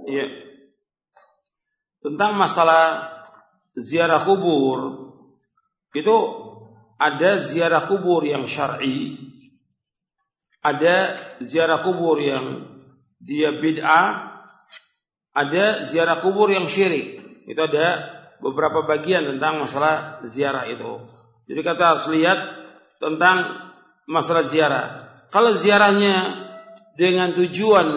Iya. Tentang masalah ziarah kubur itu ada ziarah kubur yang syar'i, ada ziarah kubur yang dia bid'ah, ada ziarah kubur yang syirik. Itu ada beberapa bagian tentang masalah ziarah itu. Jadi kita harus lihat tentang masalah ziarah. Kalau ziarahnya dengan tujuan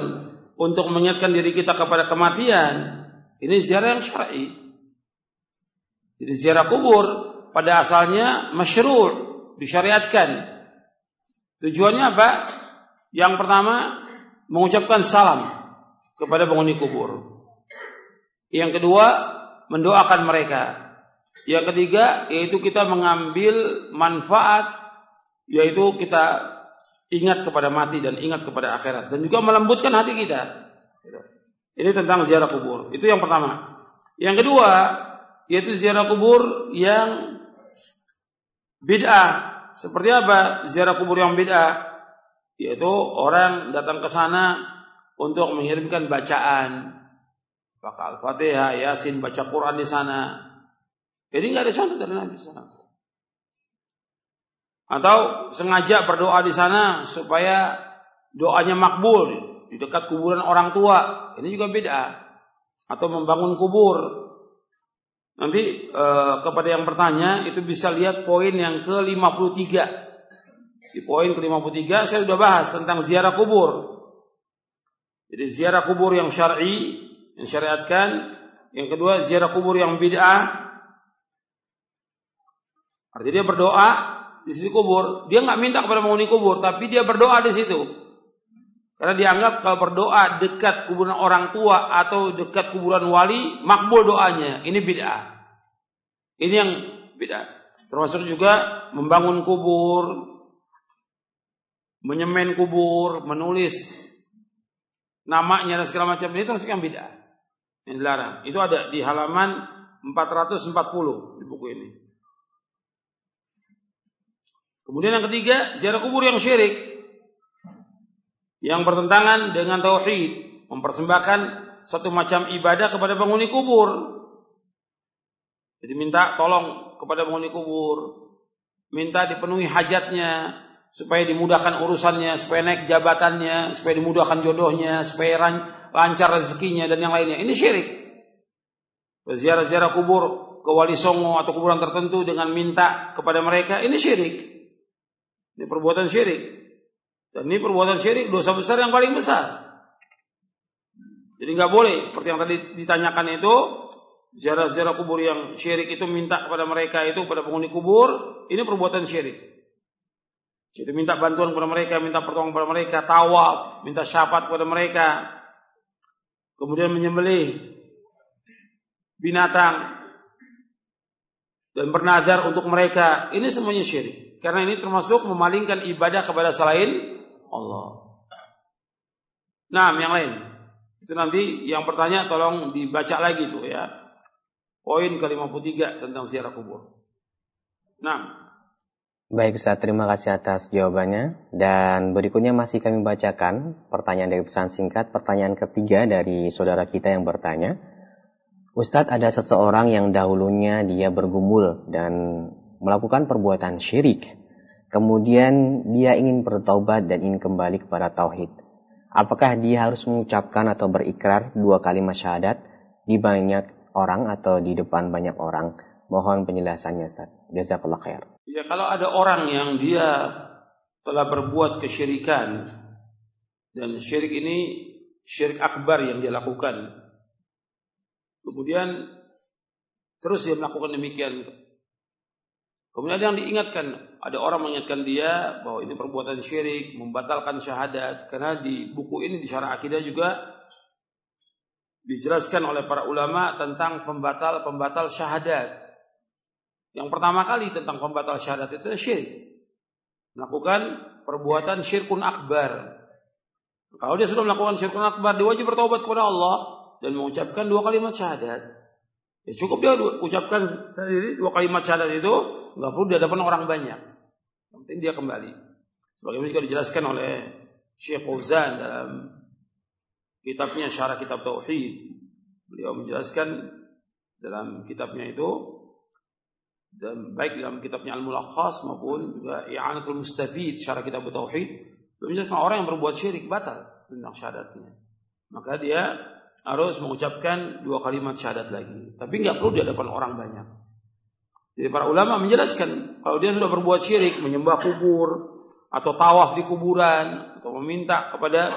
untuk mengingatkan diri kita kepada kematian, ini ziarah yang syar'i. Jadi ziarah kubur pada asalnya masyru' disyariatkan. Tujuannya apa? Yang pertama mengucapkan salam kepada penghuni kubur. Yang kedua mendoakan mereka. Yang ketiga yaitu kita mengambil manfaat yaitu kita ingat kepada mati dan ingat kepada akhirat dan juga melembutkan hati kita. Ini tentang ziarah kubur. Itu yang pertama. Yang kedua yaitu ziarah kubur yang bid'ah. Seperti apa ziarah kubur yang bid'ah? Yaitu orang datang ke sana untuk mengirimkan bacaan, Baca Al-Fatihah, Yasin, baca Quran di sana. Jadi nggak ada contoh dari Nabi sana. Atau sengaja berdoa di sana supaya doanya makbul di dekat kuburan orang tua. Ini juga beda. Atau membangun kubur. Nanti e, kepada yang bertanya itu bisa lihat poin yang ke-53. Di poin ke-53 saya sudah bahas tentang ziarah kubur. Jadi ziarah kubur yang syar'i yang syariatkan. Yang kedua ziarah kubur yang bid'ah. Artinya dia berdoa di sisi kubur. Dia nggak minta kepada penghuni kubur, tapi dia berdoa di situ. Karena dianggap kalau berdoa dekat kuburan orang tua atau dekat kuburan wali, makbul doanya. Ini bid'ah. Ini yang bid'ah. Termasuk juga membangun kubur, menyemen kubur, menulis namanya dan segala macam ini termasuk yang bid'ah yang dilarang. Itu ada di halaman 440 di buku ini. Kemudian yang ketiga, ziarah kubur yang syirik. Yang bertentangan dengan tauhid, mempersembahkan satu macam ibadah kepada penghuni kubur. Jadi minta tolong kepada penghuni kubur, minta dipenuhi hajatnya, supaya dimudahkan urusannya, supaya naik jabatannya, supaya dimudahkan jodohnya, supaya lancar rezekinya dan yang lainnya. Ini syirik. Berziarah-ziarah kubur ke wali songo atau kuburan tertentu dengan minta kepada mereka, ini syirik. Ini perbuatan syirik. Dan ini perbuatan syirik dosa besar yang paling besar. Jadi nggak boleh seperti yang tadi ditanyakan itu ziarah-ziarah kubur yang syirik itu minta kepada mereka itu pada penghuni kubur, ini perbuatan syirik. Kita minta bantuan kepada mereka, minta pertolongan kepada mereka, tawaf, minta syafaat kepada mereka, kemudian menyembelih binatang dan bernazar untuk mereka. Ini semuanya syirik. Karena ini termasuk memalingkan ibadah kepada selain Allah. Nah, yang lain. Itu nanti yang bertanya tolong dibaca lagi tuh ya. Poin ke-53 tentang ziarah kubur. Nah, Baik Ustaz, terima kasih atas jawabannya. Dan berikutnya masih kami bacakan pertanyaan dari pesan singkat. Pertanyaan ketiga dari saudara kita yang bertanya. Ustadz ada seseorang yang dahulunya dia bergumul dan melakukan perbuatan syirik, kemudian dia ingin bertaubat dan ingin kembali kepada tauhid. Apakah dia harus mengucapkan atau berikrar dua kalimat syahadat di banyak orang atau di depan banyak orang? Mohon penjelasannya Ustaz. Jazakallah khair. Ya kalau ada orang yang dia telah berbuat kesyirikan dan syirik ini syirik akbar yang dia lakukan. Kemudian terus dia melakukan demikian. Kemudian ada yang diingatkan, ada orang mengingatkan dia bahwa ini perbuatan syirik, membatalkan syahadat. Karena di buku ini di syarah akidah juga dijelaskan oleh para ulama tentang pembatal-pembatal syahadat. Yang pertama kali tentang pembatal syahadat itu syirik. Melakukan perbuatan syirkun akbar. Kalau dia sudah melakukan syirkun akbar, dia wajib bertobat kepada Allah dan mengucapkan dua kalimat syahadat. Ya cukup dia ucapkan sendiri dua kalimat syahadat itu, nggak perlu di hadapan orang banyak. Penting dia kembali. Sebagaimana juga dijelaskan oleh Syekh Fauzan dalam kitabnya Syarah Kitab Tauhid. Beliau menjelaskan dalam kitabnya itu dan baik dalam kitabnya Al-Mulakhas maupun juga I'anatul Mustafid syarah kitab tauhid menjelaskan orang yang berbuat syirik batal tentang syahadatnya. Maka dia harus mengucapkan dua kalimat syahadat lagi. Tapi nggak perlu di hadapan orang banyak. Jadi para ulama menjelaskan kalau dia sudah berbuat syirik, menyembah kubur atau tawaf di kuburan atau meminta kepada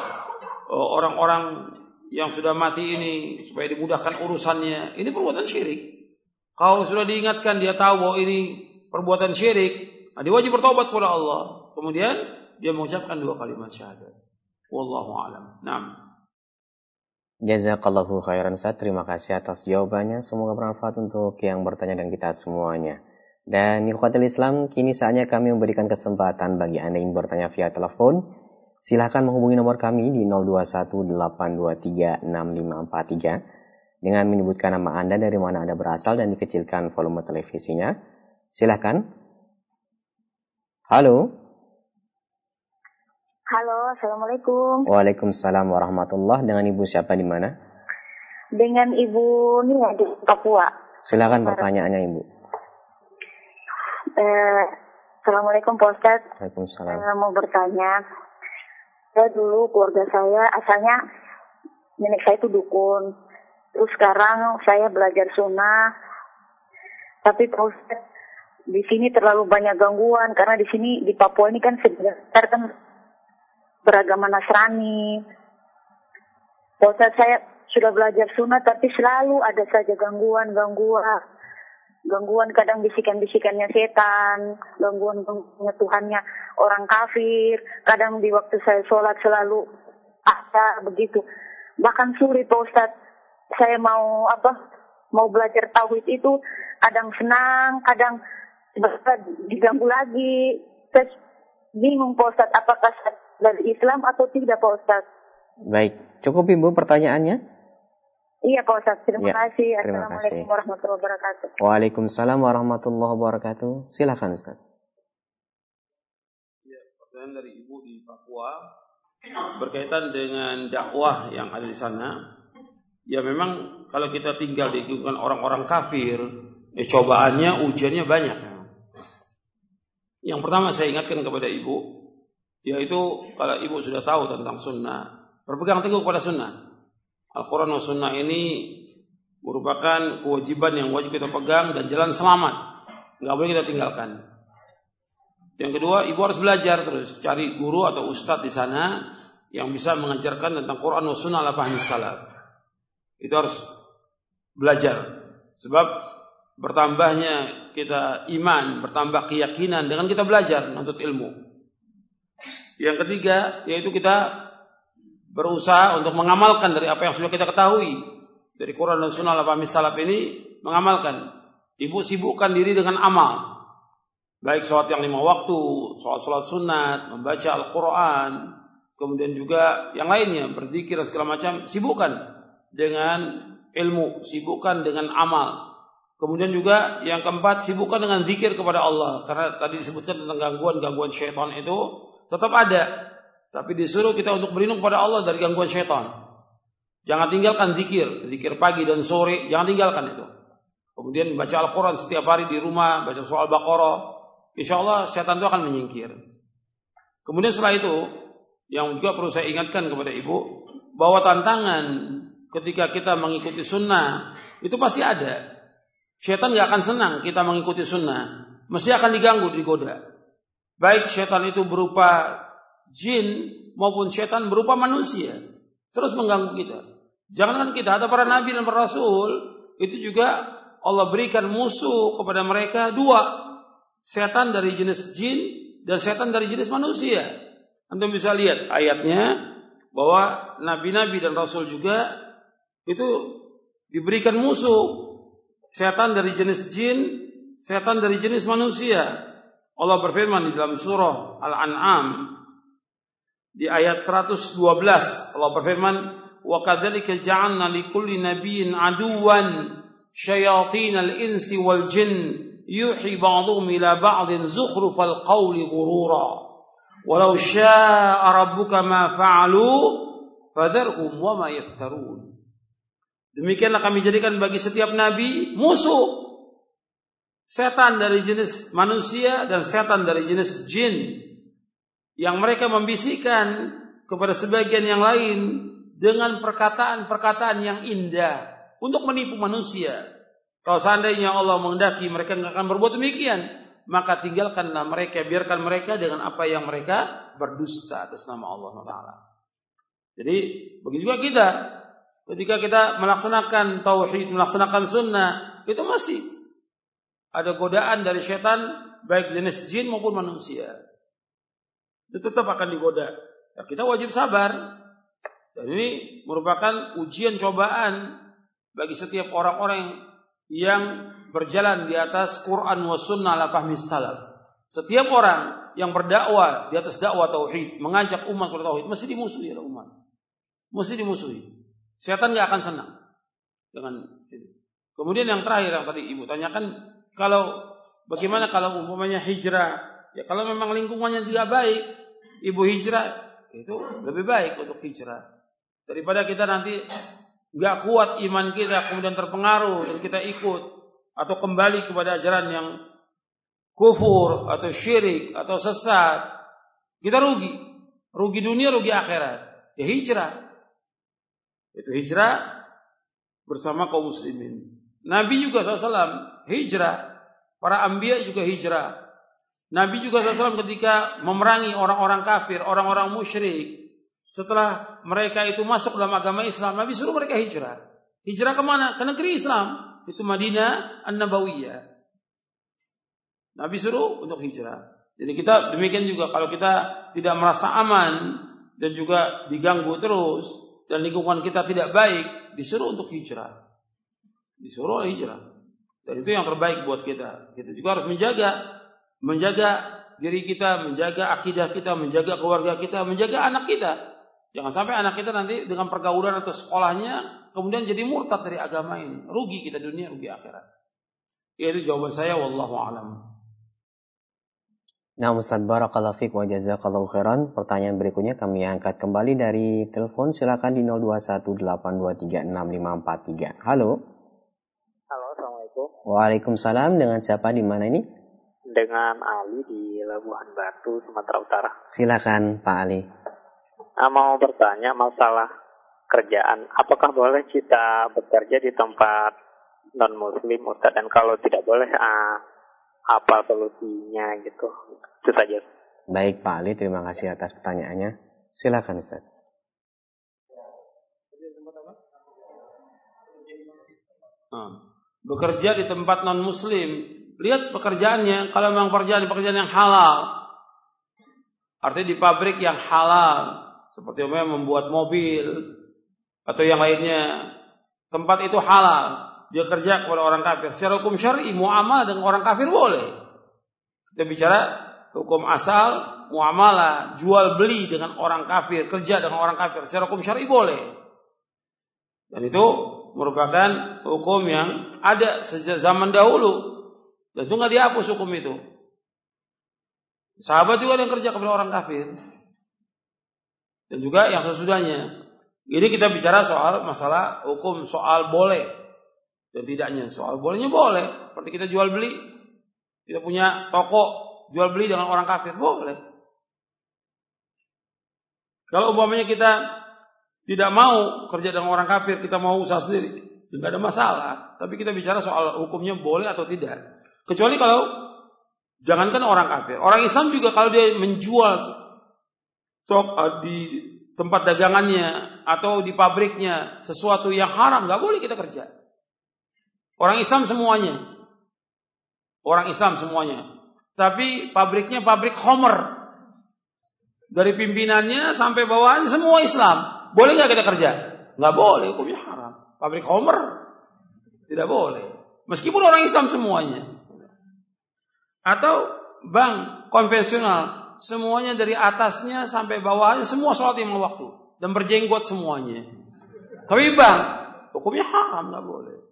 uh, orang-orang yang sudah mati ini supaya dimudahkan urusannya, ini perbuatan syirik. Kalau sudah diingatkan dia tahu bahwa ini perbuatan syirik, nah dia wajib bertobat kepada Allah. Kemudian dia mengucapkan dua kalimat syahadat. Wallahu alam. Naam. Jazakallahu khairan Ustaz. Terima kasih atas jawabannya. Semoga bermanfaat untuk yang bertanya dan kita semuanya. Dan ikhwatul Islam, kini saatnya kami memberikan kesempatan bagi Anda yang bertanya via telepon. Silahkan menghubungi nomor kami di 0218236543 dengan menyebutkan nama Anda dari mana Anda berasal dan dikecilkan volume televisinya. Silahkan. Halo. Halo, Assalamualaikum. Waalaikumsalam warahmatullah. Dengan Ibu siapa di mana? Dengan Ibu Nia di Papua. Silakan pertanyaannya Ibu. Eh, Assalamualaikum Pak Ustadz. Waalaikumsalam. Saya mau bertanya. Saya dulu keluarga saya asalnya nenek saya itu dukun. Terus sekarang saya belajar sunnah. Tapi Pak di sini terlalu banyak gangguan karena di sini di Papua ini kan sebenarnya kan beragama Nasrani. Pak saya sudah belajar sunnah tapi selalu ada saja gangguan-gangguan. Gangguan kadang bisikan-bisikannya setan, gangguan Tuhannya orang kafir. Kadang di waktu saya sholat selalu ada begitu. Bahkan sulit Pak saya mau apa mau belajar tauhid itu kadang senang, kadang diganggu lagi. Saya bingung Pak apakah dari Islam atau tidak Pak Ustaz? Baik, cukup Ibu pertanyaannya? Iya Pak Ustaz, terima ya, kasih. Terima Assalamualaikum kasih. warahmatullahi wabarakatuh. Waalaikumsalam warahmatullahi wabarakatuh. Silakan Ustaz. Ya, pertanyaan dari Ibu di Papua berkaitan dengan dakwah yang ada di sana ya memang kalau kita tinggal di lingkungan orang-orang kafir, ya cobaannya, ujiannya banyak. Yang pertama saya ingatkan kepada ibu, yaitu kalau ibu sudah tahu tentang sunnah, berpegang teguh kepada sunnah. Al-Quran dan sunnah ini merupakan kewajiban yang wajib kita pegang dan jalan selamat. Nggak boleh kita tinggalkan. Yang kedua, ibu harus belajar terus, cari guru atau ustadz di sana yang bisa mengajarkan tentang Quran dan sunnah ala fahmi salaf. Itu harus belajar. Sebab bertambahnya kita iman, bertambah keyakinan dengan kita belajar menuntut ilmu. Yang ketiga yaitu kita berusaha untuk mengamalkan dari apa yang sudah kita ketahui dari Quran dan Sunnah al salaf ini mengamalkan. Ibu sibukkan diri dengan amal. Baik sholat yang lima waktu, sholat-sholat sunat, membaca Al-Quran, kemudian juga yang lainnya, berzikir segala macam, sibukkan dengan ilmu, sibukkan dengan amal. Kemudian juga yang keempat, sibukkan dengan zikir kepada Allah. Karena tadi disebutkan tentang gangguan-gangguan syaitan itu tetap ada. Tapi disuruh kita untuk berlindung kepada Allah dari gangguan syaitan. Jangan tinggalkan zikir, zikir pagi dan sore, jangan tinggalkan itu. kemudian baca Al-Quran setiap hari di rumah, baca soal Baqarah, insya Allah setan itu akan menyingkir. Kemudian setelah itu, yang juga perlu saya ingatkan kepada ibu, bahwa tantangan ketika kita mengikuti sunnah, itu pasti ada. Setan nggak akan senang kita mengikuti sunnah. Mesti akan diganggu, digoda. Baik setan itu berupa jin maupun setan berupa manusia. Terus mengganggu kita. Jangankan kita, ada para nabi dan para rasul, itu juga Allah berikan musuh kepada mereka dua. Setan dari jenis jin dan setan dari jenis manusia. Anda bisa lihat ayatnya bahwa nabi-nabi dan rasul juga itu diberikan musuh. Setan dari jenis jin, setan dari jenis manusia. Allah berfirman di dalam surah Al-An'am di ayat 112 Allah berfirman wa kadzalika ja'alna likulli nabiyyin aduwan syayatin al-insi wal jin yuhi ba'dhum ila ba'din zukhrufal qawli ghurura walau syaa rabbuka ma fa'alu fadharhum wa ma yaftarun demikianlah kami jadikan bagi setiap nabi musuh setan dari jenis manusia dan setan dari jenis jin yang mereka membisikkan kepada sebagian yang lain dengan perkataan-perkataan yang indah untuk menipu manusia. Kalau seandainya Allah mengendaki mereka nggak akan berbuat demikian, maka tinggalkanlah mereka, biarkan mereka dengan apa yang mereka berdusta atas nama Allah Taala. Jadi begitu juga kita, ketika kita melaksanakan tauhid, melaksanakan sunnah, itu masih ada godaan dari setan baik jenis jin maupun manusia. Itu tetap akan digoda. Ya, kita wajib sabar. Dan ini merupakan ujian cobaan bagi setiap orang-orang yang berjalan di atas Quran wa sunnah ala fahmi salaf. Setiap orang yang berdakwah di atas dakwah tauhid, mengajak umat kepada tauhid, mesti dimusuhi oleh umat. Mesti dimusuhi. Setan nggak akan senang dengan itu. Kemudian yang terakhir yang tadi ibu tanyakan, kalau bagaimana kalau umpamanya hijrah, ya kalau memang lingkungannya tidak baik, ibu hijrah itu lebih baik untuk hijrah. Daripada kita nanti nggak kuat iman kita kemudian terpengaruh dan kita ikut atau kembali kepada ajaran yang kufur atau syirik atau sesat kita rugi. Rugi dunia rugi akhirat. Ya hijrah. Itu hijrah bersama kaum muslimin Nabi juga SAW hijrah para ambia juga hijrah Nabi juga SAW ketika memerangi orang-orang kafir orang-orang musyrik setelah mereka itu masuk dalam agama Islam, Nabi suruh mereka hijrah. Hijrah ke mana? Ke negeri Islam. Itu Madinah An-Nabawiyah. Nabi suruh untuk hijrah. Jadi kita demikian juga kalau kita tidak merasa aman dan juga diganggu terus dan lingkungan kita tidak baik, disuruh untuk hijrah. Disuruh hijrah. Dan itu yang terbaik buat kita. Kita juga harus menjaga menjaga diri kita, menjaga akidah kita, menjaga keluarga kita, menjaga anak kita. Jangan sampai anak kita nanti dengan pergaulan atau sekolahnya kemudian jadi murtad dari agama ini. Rugi kita dunia, rugi akhirat. Itu jawaban saya wallahu alam. Nah Ustaz Barakallahu Fik wa Jazakallahu Khairan Pertanyaan berikutnya kami angkat kembali dari telepon Silakan di 0218236543 Halo Waalaikumsalam Dengan siapa di mana ini? Dengan Ali di Labuhan Batu, Sumatera Utara Silakan Pak Ali uh, mau bertanya masalah kerjaan. Apakah boleh kita bekerja di tempat non muslim Ustaz dan kalau tidak boleh uh, apa solusinya gitu. Itu saja. Baik Pak Ali, terima kasih atas pertanyaannya. Silakan Ustaz. Nah, bekerja di tempat non muslim, lihat pekerjaannya. Kalau memang pekerjaan pekerjaan yang halal, artinya di pabrik yang halal, seperti membuat mobil. Atau yang lainnya. Tempat itu halal. Dia kerja kepada orang kafir. Secara hukum syar'i muamalah dengan orang kafir boleh. Kita bicara hukum asal muamalah jual beli dengan orang kafir kerja dengan orang kafir. Secara hukum syar'i boleh. Dan itu merupakan hukum yang ada sejak zaman dahulu dan itu nggak dihapus hukum itu sahabat juga yang kerja kepada orang kafir dan juga yang sesudahnya. Ini kita bicara soal masalah hukum soal boleh. dan tidaknya. Soal bolehnya boleh. Seperti kita jual beli. Kita punya toko jual beli dengan orang kafir. Boleh. Kalau umpamanya kita tidak mau kerja dengan orang kafir, kita mau usaha sendiri, tidak ada masalah. Tapi kita bicara soal hukumnya boleh atau tidak. Kecuali kalau jangankan orang kafir, orang Islam juga kalau dia menjual tok eh, di tempat dagangannya atau di pabriknya sesuatu yang haram, nggak boleh kita kerja. Orang Islam semuanya. Orang Islam semuanya. Tapi pabriknya pabrik Homer. Dari pimpinannya sampai bawahan semua Islam. Boleh nggak kita kerja? Nggak boleh, hukumnya haram. Pabrik Homer tidak boleh. Meskipun orang Islam semuanya. Atau bank konvensional, semuanya dari atasnya sampai bawahnya semua sholat lima waktu dan berjenggot semuanya. Tapi bank hukumnya haram nggak boleh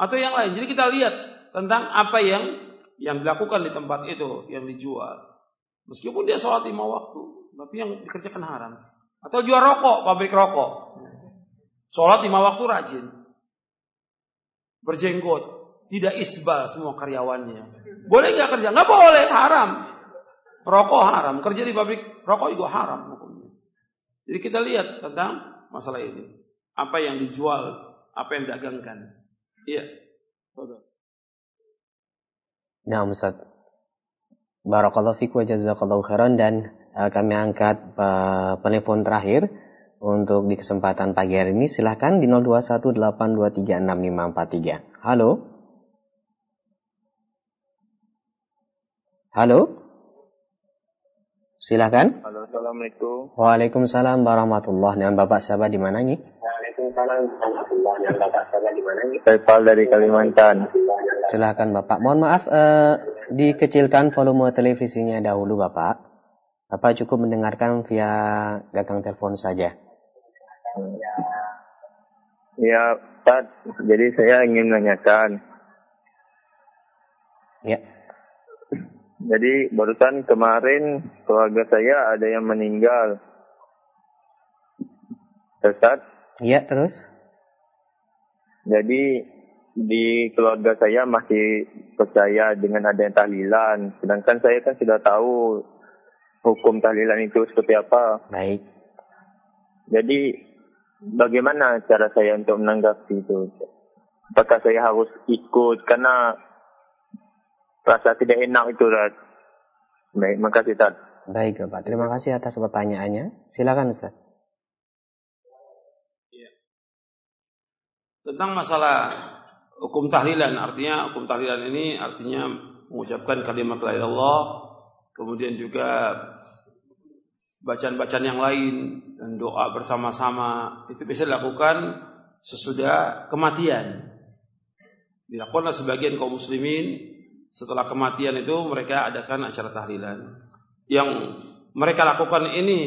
atau yang lain. Jadi kita lihat tentang apa yang yang dilakukan di tempat itu yang dijual. Meskipun dia sholat lima waktu, tapi yang dikerjakan haram. Atau jual rokok, pabrik rokok. Sholat lima waktu rajin. Berjenggot. Tidak isbal semua karyawannya. Boleh nggak kerja? Nggak boleh, haram. Rokok haram. Kerja di pabrik rokok juga haram Jadi kita lihat tentang masalah ini. Apa yang dijual, apa yang didagangkan. Iya. Nah, Ustaz. Barakallahu fiqh wa jazakallahu khairan dan kami angkat uh, penelpon terakhir untuk di kesempatan pagi hari ini silahkan di 0218236543. Halo. Halo. Silahkan. Halo, assalamualaikum. Waalaikumsalam warahmatullahi wabarakatuh. Dengan Bapak siapa di mana nih? Waalaikumsalam warahmatullahi wabarakatuh. Di mana nih? Saya dari Kalimantan. Silakan Bapak. Mohon maaf uh, dikecilkan volume televisinya dahulu Bapak. Bapak cukup mendengarkan via gagang telepon saja. Ya, Pak. Jadi saya ingin menanyakan. Ya. Jadi barusan kemarin keluarga saya ada yang meninggal. Ustaz? Iya, terus? Jadi di keluarga saya masih percaya dengan adanya tahlilan. Sedangkan saya kan sudah tahu hukum tahlilan itu seperti apa. Baik. Jadi bagaimana cara saya untuk menanggapi itu? Apakah saya harus ikut karena rasa tidak enak itu Rat. Baik, makasih Ustaz. Baik Bapak, terima kasih atas pertanyaannya. Silakan Ustaz. Tentang masalah hukum tahlilan, artinya hukum tahlilan ini artinya mengucapkan kalimat la Allah, kemudian juga bacaan-bacaan yang lain dan doa bersama-sama itu bisa dilakukan sesudah kematian. Dilakukan sebagian kaum muslimin setelah kematian itu mereka adakan acara tahlilan. Yang mereka lakukan ini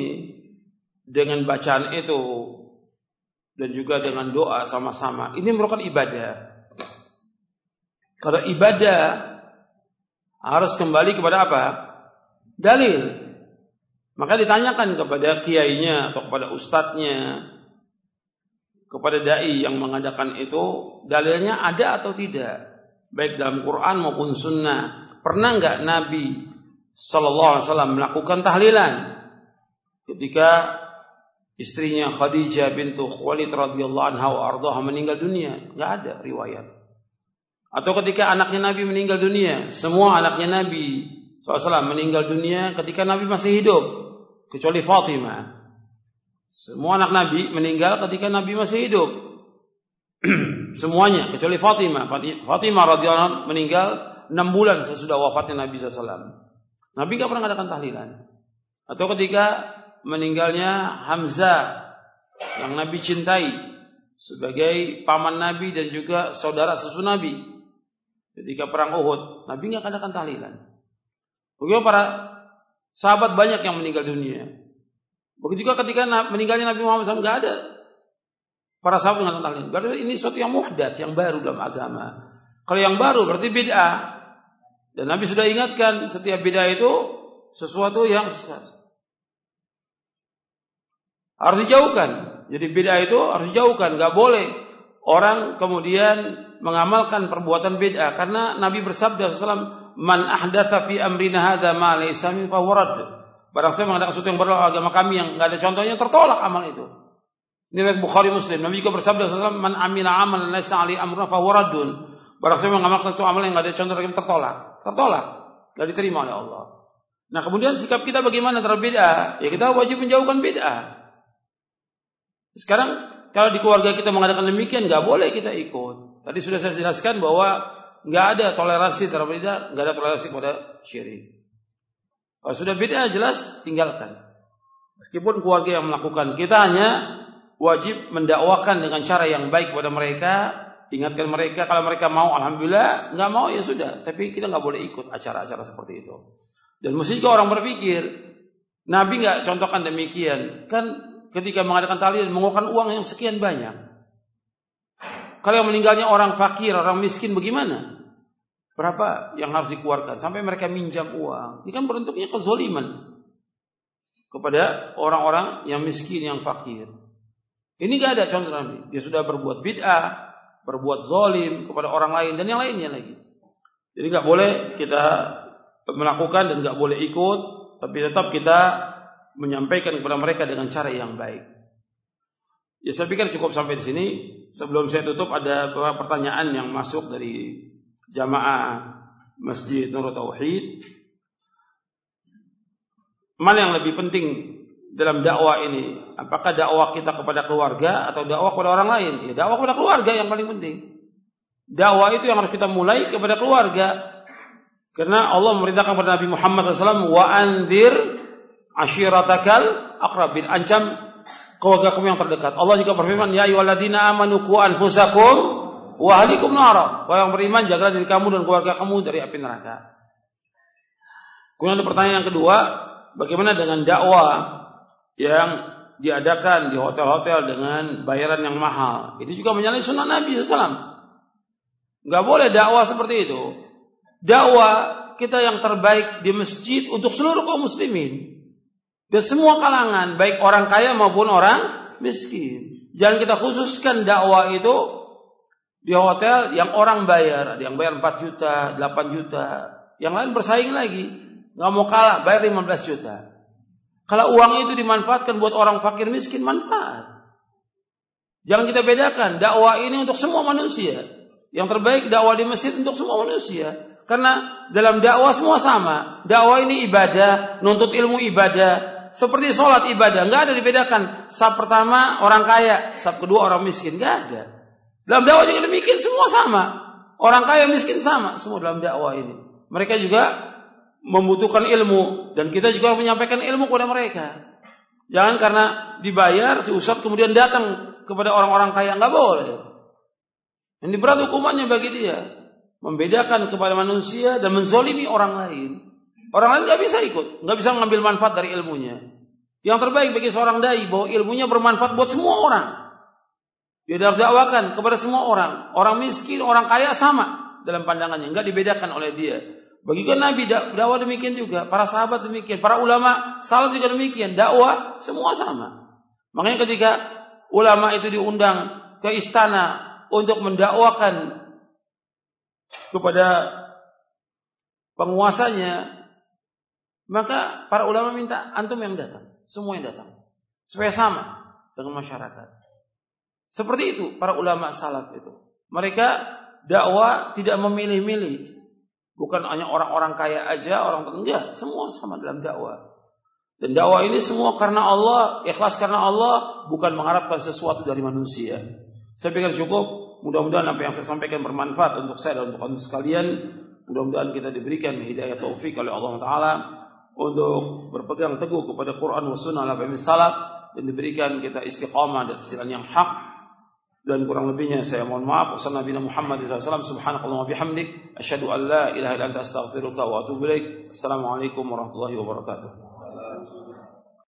dengan bacaan itu dan juga dengan doa sama-sama. Ini merupakan ibadah. Kalau ibadah harus kembali kepada apa? Dalil. Maka ditanyakan kepada kiainya atau kepada ustadznya, kepada dai yang mengadakan itu, dalilnya ada atau tidak? Baik dalam Quran maupun Sunnah. Pernah nggak Nabi Sallallahu Alaihi Wasallam melakukan tahlilan ketika istrinya Khadijah bintu Khuwailid radhiyallahu anha wa meninggal dunia, enggak ada riwayat. Atau ketika anaknya Nabi meninggal dunia, semua anaknya Nabi SAW meninggal dunia ketika Nabi masih hidup, kecuali Fatimah. Semua anak Nabi meninggal ketika Nabi masih hidup. Semuanya kecuali Fatimah. Fatimah radhiyallahu anha meninggal 6 bulan sesudah wafatnya Nabi SAW. Nabi enggak pernah mengadakan tahlilan. Atau ketika meninggalnya Hamzah yang Nabi cintai sebagai paman Nabi dan juga saudara susu Nabi. Ketika perang Uhud, Nabi nggak katakan tahlilan. Begitu para sahabat banyak yang meninggal dunia. Begitu juga ketika meninggalnya Nabi Muhammad SAW nggak ada para sahabat nggak tahlilan. Berarti ini sesuatu yang muhdat, yang baru dalam agama. Kalau yang baru berarti bid'ah. Dan Nabi sudah ingatkan setiap bid'ah itu sesuatu yang sesat. Harus dijauhkan. Jadi beda itu harus dijauhkan, nggak boleh orang kemudian mengamalkan perbuatan bid'ah karena Nabi bersabda SAW man ahdatha fi amrina hadza ma laysa min fawarad barang siapa mengadakan sesuatu yang berlaku agama kami yang enggak ada contohnya tertolak amal itu. Ini riwayat Bukhari Muslim. Nabi juga bersabda SAW man amila amalan laysa ali amruna fawaradun barang siapa mengamalkan sesuatu amal yang enggak ada contoh yang tertolak. Tertolak. Enggak diterima oleh Allah. Nah kemudian sikap kita bagaimana terhadap bid'ah? Ya kita wajib menjauhkan bid'ah. Sekarang kalau di keluarga kita mengadakan demikian, nggak boleh kita ikut. Tadi sudah saya jelaskan bahwa nggak ada toleransi terhadap bid'ah, nggak ada toleransi pada syirik. Kalau sudah beda jelas tinggalkan. Meskipun keluarga yang melakukan, kita hanya wajib mendakwakan dengan cara yang baik kepada mereka, ingatkan mereka kalau mereka mau alhamdulillah, nggak mau ya sudah. Tapi kita nggak boleh ikut acara-acara seperti itu. Dan mesti juga orang berpikir, Nabi nggak contohkan demikian. Kan ketika mengadakan tahlil mengeluarkan uang yang sekian banyak. Kalau yang meninggalnya orang fakir, orang miskin bagaimana? Berapa yang harus dikeluarkan? Sampai mereka minjam uang. Ini kan bentuknya kezoliman kepada orang-orang yang miskin, yang fakir. Ini gak ada contoh Nabi. Dia sudah berbuat bid'ah, berbuat zolim kepada orang lain dan yang lainnya lagi. Jadi gak boleh kita melakukan dan gak boleh ikut, tapi tetap kita menyampaikan kepada mereka dengan cara yang baik. Ya saya pikir cukup sampai di sini. Sebelum saya tutup ada beberapa pertanyaan yang masuk dari jamaah Masjid Nurul Tauhid. Mana yang lebih penting dalam dakwah ini? Apakah dakwah kita kepada keluarga atau dakwah kepada orang lain? Ya dakwah kepada keluarga yang paling penting. Dakwah itu yang harus kita mulai kepada keluarga. Karena Allah memerintahkan kepada Nabi Muhammad SAW, wa andir ashiratakal akrabin. Ancam keluarga kamu yang terdekat. Allah juga berfirman, Ya ayyuhalladzina amanu qu anfusakum wa ahlikum nara. Wahai yang beriman, jagalah diri kamu dan keluarga kamu dari api neraka. Kemudian ada pertanyaan yang kedua, bagaimana dengan dakwah yang diadakan di hotel-hotel dengan bayaran yang mahal? Itu juga menyalahi sunnah Nabi SAW. Gak boleh dakwah seperti itu. Dakwah kita yang terbaik di masjid untuk seluruh kaum muslimin. Dan semua kalangan, baik orang kaya maupun orang miskin. Jangan kita khususkan dakwah itu di hotel yang orang bayar. Ada yang bayar 4 juta, 8 juta. Yang lain bersaing lagi. Nggak mau kalah, bayar 15 juta. Kalau uang itu dimanfaatkan buat orang fakir miskin, manfaat. Jangan kita bedakan. Dakwah ini untuk semua manusia. Yang terbaik dakwah di masjid untuk semua manusia. Karena dalam dakwah semua sama. Dakwah ini ibadah, nuntut ilmu ibadah, seperti sholat ibadah, nggak ada dibedakan. Sab pertama orang kaya, sab kedua orang miskin, nggak ada. Dalam dakwah juga demikian, semua sama. Orang kaya miskin sama, semua dalam dakwah ini. Mereka juga membutuhkan ilmu dan kita juga menyampaikan ilmu kepada mereka. Jangan karena dibayar si ustaz kemudian datang kepada orang-orang kaya nggak boleh. Ini berat hukumannya bagi dia membedakan kepada manusia dan menzolimi orang lain. Orang lain nggak bisa ikut, nggak bisa mengambil manfaat dari ilmunya. Yang terbaik bagi seorang dai bahwa ilmunya bermanfaat buat semua orang. Dia harus dakwakan kepada semua orang. Orang miskin, orang kaya sama dalam pandangannya, nggak dibedakan oleh dia. Bagikan Nabi dakwah demikian juga, para sahabat demikian, para ulama salaf juga demikian, dakwah semua sama. Makanya ketika ulama itu diundang ke istana untuk mendakwakan kepada penguasanya, maka para ulama minta antum yang datang, semua yang datang. Supaya sama dengan masyarakat. Seperti itu para ulama salaf itu. Mereka dakwah tidak memilih-milih. Bukan hanya orang-orang kaya aja, orang enggak, semua sama dalam dakwah. Dan dakwah ini semua karena Allah, ikhlas karena Allah, bukan mengharapkan sesuatu dari manusia. Saya pikir cukup. Mudah-mudahan apa yang saya sampaikan bermanfaat untuk saya dan untuk anda sekalian. Mudah-mudahan kita diberikan hidayah taufik oleh Allah Taala untuk berpegang teguh kepada Quran wa sunnah ala salaf dan diberikan kita istiqamah di jalan yang hak. Dan kurang lebihnya saya mohon maaf. Wasallallahu Muhammad SAW subhanakallah wa bihamdik. Asyhadu an la ilaha illa anta astaghfiruka wa atubu ilaik. Assalamualaikum warahmatullahi wabarakatuh